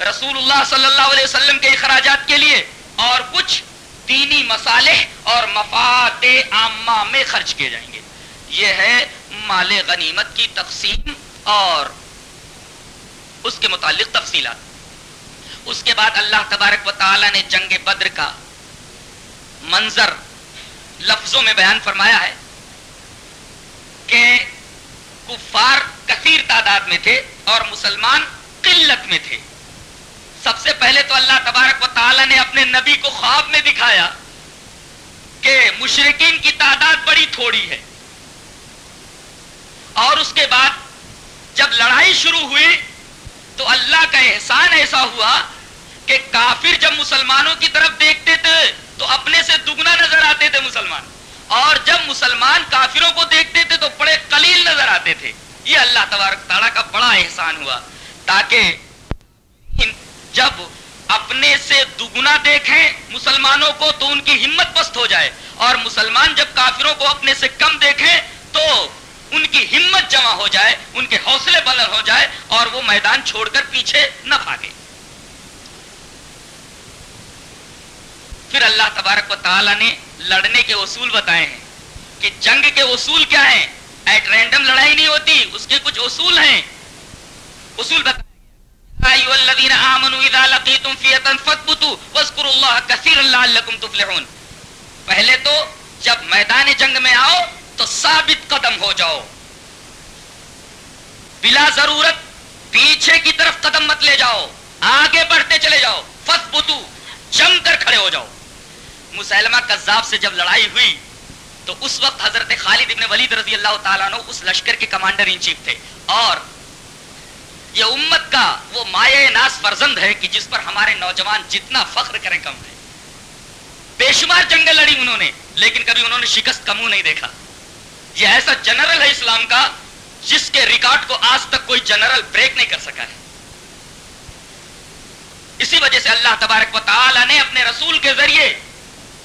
رسول اللہ صلی اللہ علیہ وسلم کے اخراجات کے لیے اور کچھ دینی مسالے اور مفاد عامہ میں خرچ کیے جائیں گے۔ یہ ہے مال غنیمت کی تقسیم اور اس کے متعلق تفصیلات۔ اس کے بعد اللہ تبارک و تعالی نے جنگ بدر کا منظر لفظوں میں بیان فرمایا ہے کہ کفار کثیر تعداد میں تھے اور مسلمان قلت میں تھے۔ سب سے پہلے تو اللہ تبارک و تعالی نے اپنے نبی کو خواب میں دکھایا کہ مشرقین کی تعداد بڑی تھوڑی ہے۔ اور اس کے بعد جب لڑائی شروع ہوئی تو اللہ کا احسان ایسا ہوا کہ کافر جب مسلمانوں کی طرف دیکھتے تھے تو اپنے سے دگنا نظر آتے تھے مسلمان۔ اور جب مسلمان کافروں کو دیکھتے تھے تو بڑے قلیل نظر آتے تھے۔ یہ اللہ تبارک تعالیٰ کا بڑا احسان ہوا۔ تاکہ جب اپنے سے دگنا دیکھیں مسلمانوں کو تو ان کی ہمت پست ہو جائے۔ اور مسلمان جب کافروں کو اپنے سے کم دیکھیں تو ان کی ہمت جمع ہو جائے، ان کے حوصلے بلند ہو جائے اور وہ میدان چھوڑ کر پیچھے نہ بھاگے۔ اللہ تبارک و تعالیٰ نے لڑنے کے اصول بتائے ہیں کہ جنگ کے اصول کیا ہیں؟ ایٹ رینڈم لڑائی نہیں ہوتی، اس کے کچھ اصول ہیں۔ اصول بتائے پہلے تو جب میدان جنگ میں آؤ تو ثابت قدم ہو جاؤ۔ بلا ضرورت پیچھے کی طرف قدم مت لے جاؤ۔ آگے بڑھتے چلے جاؤ۔ فت بتو جم کر کھڑے ہو جاؤ۔ مسلمہ کذاب سے جب لڑائی ہوئی، تو اس وقت حضرت خالد ابن ولید رضی اللہ تعالیٰ اس لشکر کے کمانڈر ان چیف تھے۔ اور یہ امت کا وہ مایہ ناس فرزند ہے کہ جس پر ہمارے نوجوان جتنا فخر کریں کم ہے۔ بے شمار جنگیں لڑی انہوں نے، لیکن کبھی انہوں نے شکست کمو نہیں دیکھا۔ یہ ایسا جنرل ہے اسلام کا جس کے ریکارڈ کو آج تک کوئی جنرل بریک نہیں کر سکا ہے۔ اسی وجہ سے اللہ تبارک و تعالی نے اپنے رسول کے ذریعے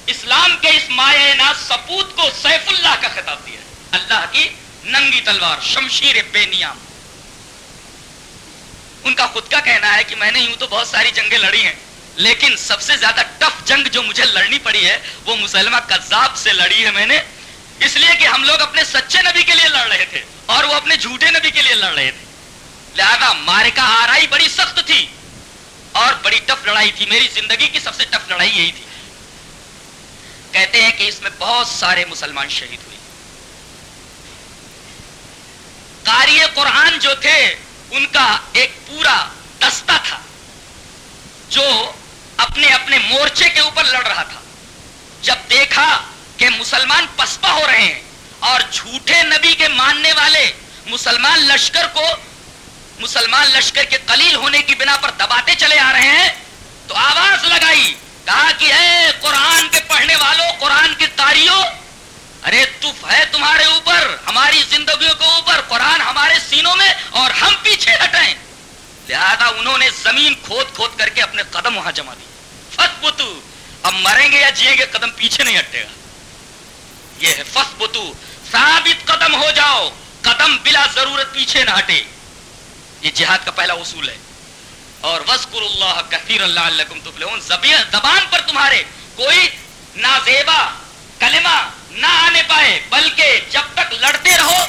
اسلام کے اس مایہ ناز سپوت کو سیف اللہ کا خطاب دیا اللہ کی ننگی تلوار، شمشیر بے نیام۔ ان کا خود کا کہنا ہے کہ میں نے یوں تو بہت ساری جنگیں لڑی ہیں، لیکن سب سے زیادہ ٹف جنگ جو مجھے لڑنی پڑی ہے، وہ مسلمہ کذاب سے لڑی ہے میں نے۔ اس لیے کہ ہم لوگ اپنے سچے نبی کے لیے لڑ رہے تھے اور وہ اپنے جھوٹے نبی کے لیے لڑ رہے تھے۔ لہذا مارے کا آرائی بڑی سخت تھی اور بڑی ٹف لڑائی تھی۔ میری زندگی کی سب سے ٹف لڑائی یہی تھی۔ کہتے ہیں کہ اس میں بہت سارے مسلمان شہید ہوئے۔ قاری قرآن جو تھے، ان کا ایک پورا دستہ تھا جو اپنے اپنے مورچے کے اوپر لڑ رہا تھا۔ جب دیکھا کہ مسلمان پسپا ہو رہے ہیں اور جھوٹے نبی کے ماننے والے مسلمان لشکر کو مسلمان لشکر کے قلیل ہونے کی بنا پر دباتے چلے آ رہے ہیں تو آواز لگائی، کہا کہ اے قرآن کے پڑھنے والوں قرآن کی تاریوں ارے تف ہے تمہارے اوپر، ہماری زندگیوں کے اوپر، قرآن ہمارے سینوں میں اور ہم پیچھے ہٹیں لہذا انہوں نے زمین کھود کھود کر کے اپنے قدم وہاں جما دی فت اب مریں گے یا جیئیں گے، قدم پیچھے نہیں ہٹے گا۔ یہ ہے فت بتو ثابت قدم ہو جاؤ، قدم بلا ضرورت پیچھے نہ ہٹے۔ یہ جہاد کا پہلا اصول ہے۔ اور وسکر اللہ کثیر اللہ زبان پر تمہارے کوئی نازیبا کلمہ نہ آنے پائے، بلکہ جب تک لڑتے رہو،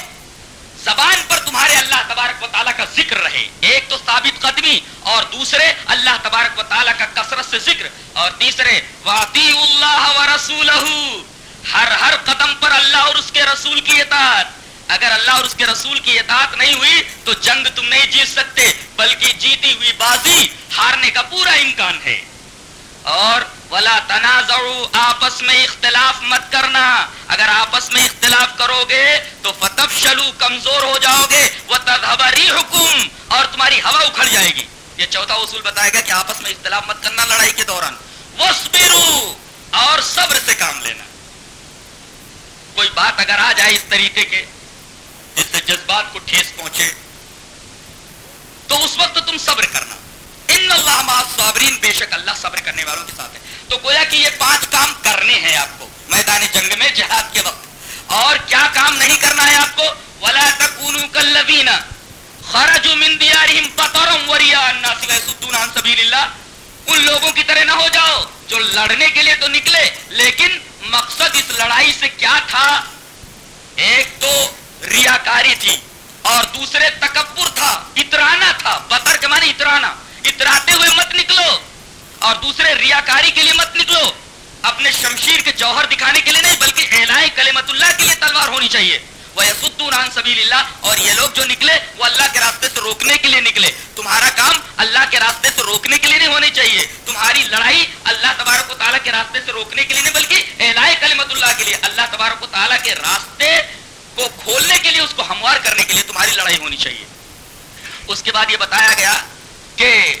زبان پر تمہارے اللہ تبارک و تعالیٰ کا ذکر رہے۔ ایک تو ثابت قدمی اور دوسرے اللہ تبارک و تعالیٰ کا کثرت سے ذکر۔ اور تیسرے واطی اللہ و رسول ہر ہر قدم پر اللہ اور اس کے رسول کی اطاعت۔ اگر اللہ اور اس کے رسول کی اطاعت نہیں ہوئی تو جنگ تم نہیں جیت سکتے، بلکہ جیتی ہوئی بازی ہارنے کا پورا امکان ہے۔ اور ولا تنازع آپس میں اختلاف مت کرنا۔ اگر آپس میں اختلاف کرو گے تو فتح شلو کمزور ہو جاؤ گے وہ تدہبری حکم اور تمہاری ہوا اکھڑ جائے گی۔ یہ چوتھا اصول بتایا گیا کہ آپس میں اختلاف مت کرنا، لڑائی کے دوران۔ وہ اور صبر سے کام لینا۔ کوئی بات اگر آ جائے اس طریقے کے جس سے جذبات کو ٹھیس پہنچے، تو اس وقت تم صبر کرنا۔ ان اللہ صابرین بے شک اللہ صبر کرنے والوں کے ساتھ ہے۔ تو گویا کہ یہ پانچ کام کرنے ہیں آپ کو میدان جنگ میں جہاد کے وقت۔ اور کیا کام نہیں کرنا ہے آپ کو؟ ولا تکونوا کالذین خرجوا من دیارہم بطرا وریا الناس ويصدون عن سبیل اللہ ان لوگوں کی طرح نہ ہو جاؤ جو لڑنے کے لیے تو نکلے، لیکن مقصد اس لڑائی سے کیا تھا؟ ایک تو ریاکاری تھی اور دوسرے تکبر تھا اترانا تھا بطر کے معنی اترانا اتراتے ہوئے مت نکلو اور دوسرے ریاکاری کے لیے مت نکلو۔ اپنے شمشیر کے جوہر دکھانے کے لیے نہیں، بلکہ اعلان کلمت اللہ کے لیے تلوار ہونی چاہیے۔ وہ عن سبیل اللہ اور یہ لوگ جو نکلے وہ اللہ کے راستے سے روکنے کے لیے نکلے۔ تمہارا کام اللہ کے راستے سے روکنے کے لیے نہیں ہونے چاہیے۔ تمہاری لڑائی اللہ تبارک و تعالیٰ کے راستے سے روکنے کے لیے نہیں، بلکہ اعلان کلمت اللہ کے لیے۔ اللہ تبارک و تعالیٰ کے راستے کو کھولنے کے لیے، اس کو ہموار کرنے کے لیے تمہاری لڑائی ہونی چاہیے۔ اس کے بعد یہ بتایا گیا کہ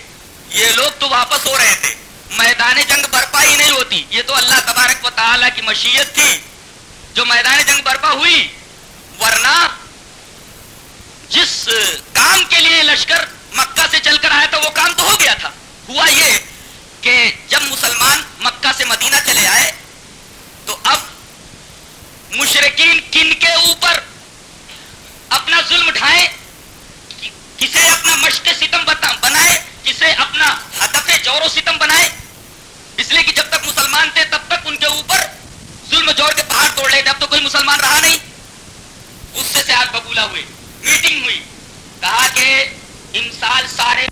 یہ لوگ تو واپس ہو رہے تھے۔ میدان جنگ برپا ہی نہیں ہوتی۔ یہ تو اللہ تبارک و تعالیٰ کی مشیت تھی۔ جو میدان جنگ برپا ہوئی ورنہ جس کام کے لیے لشکر مکہ سے چل کر آیا تھا، وہ کام تو ہو گیا تھا۔ ہوا یہ کہ جب مسلمان مکہ سے مدینہ چلے آئے، تو اب مشرقین کن کے اوپر اپنا ظلم اٹھائے، کسے اپنا مشق ستم بنائے، کسے اپنا ہدف جور و ستم بنائے۔ اس لیے کہ جب تک مسلمان تھے، تب تک ان کے اوپر ظلم جور کے پہاڑ توڑ رہے تھے اب تو کوئی مسلمان رہا نہیں۔ غصے سے ببولا ہوئے میٹنگ ہوئی۔ کہا کہ امسال سارے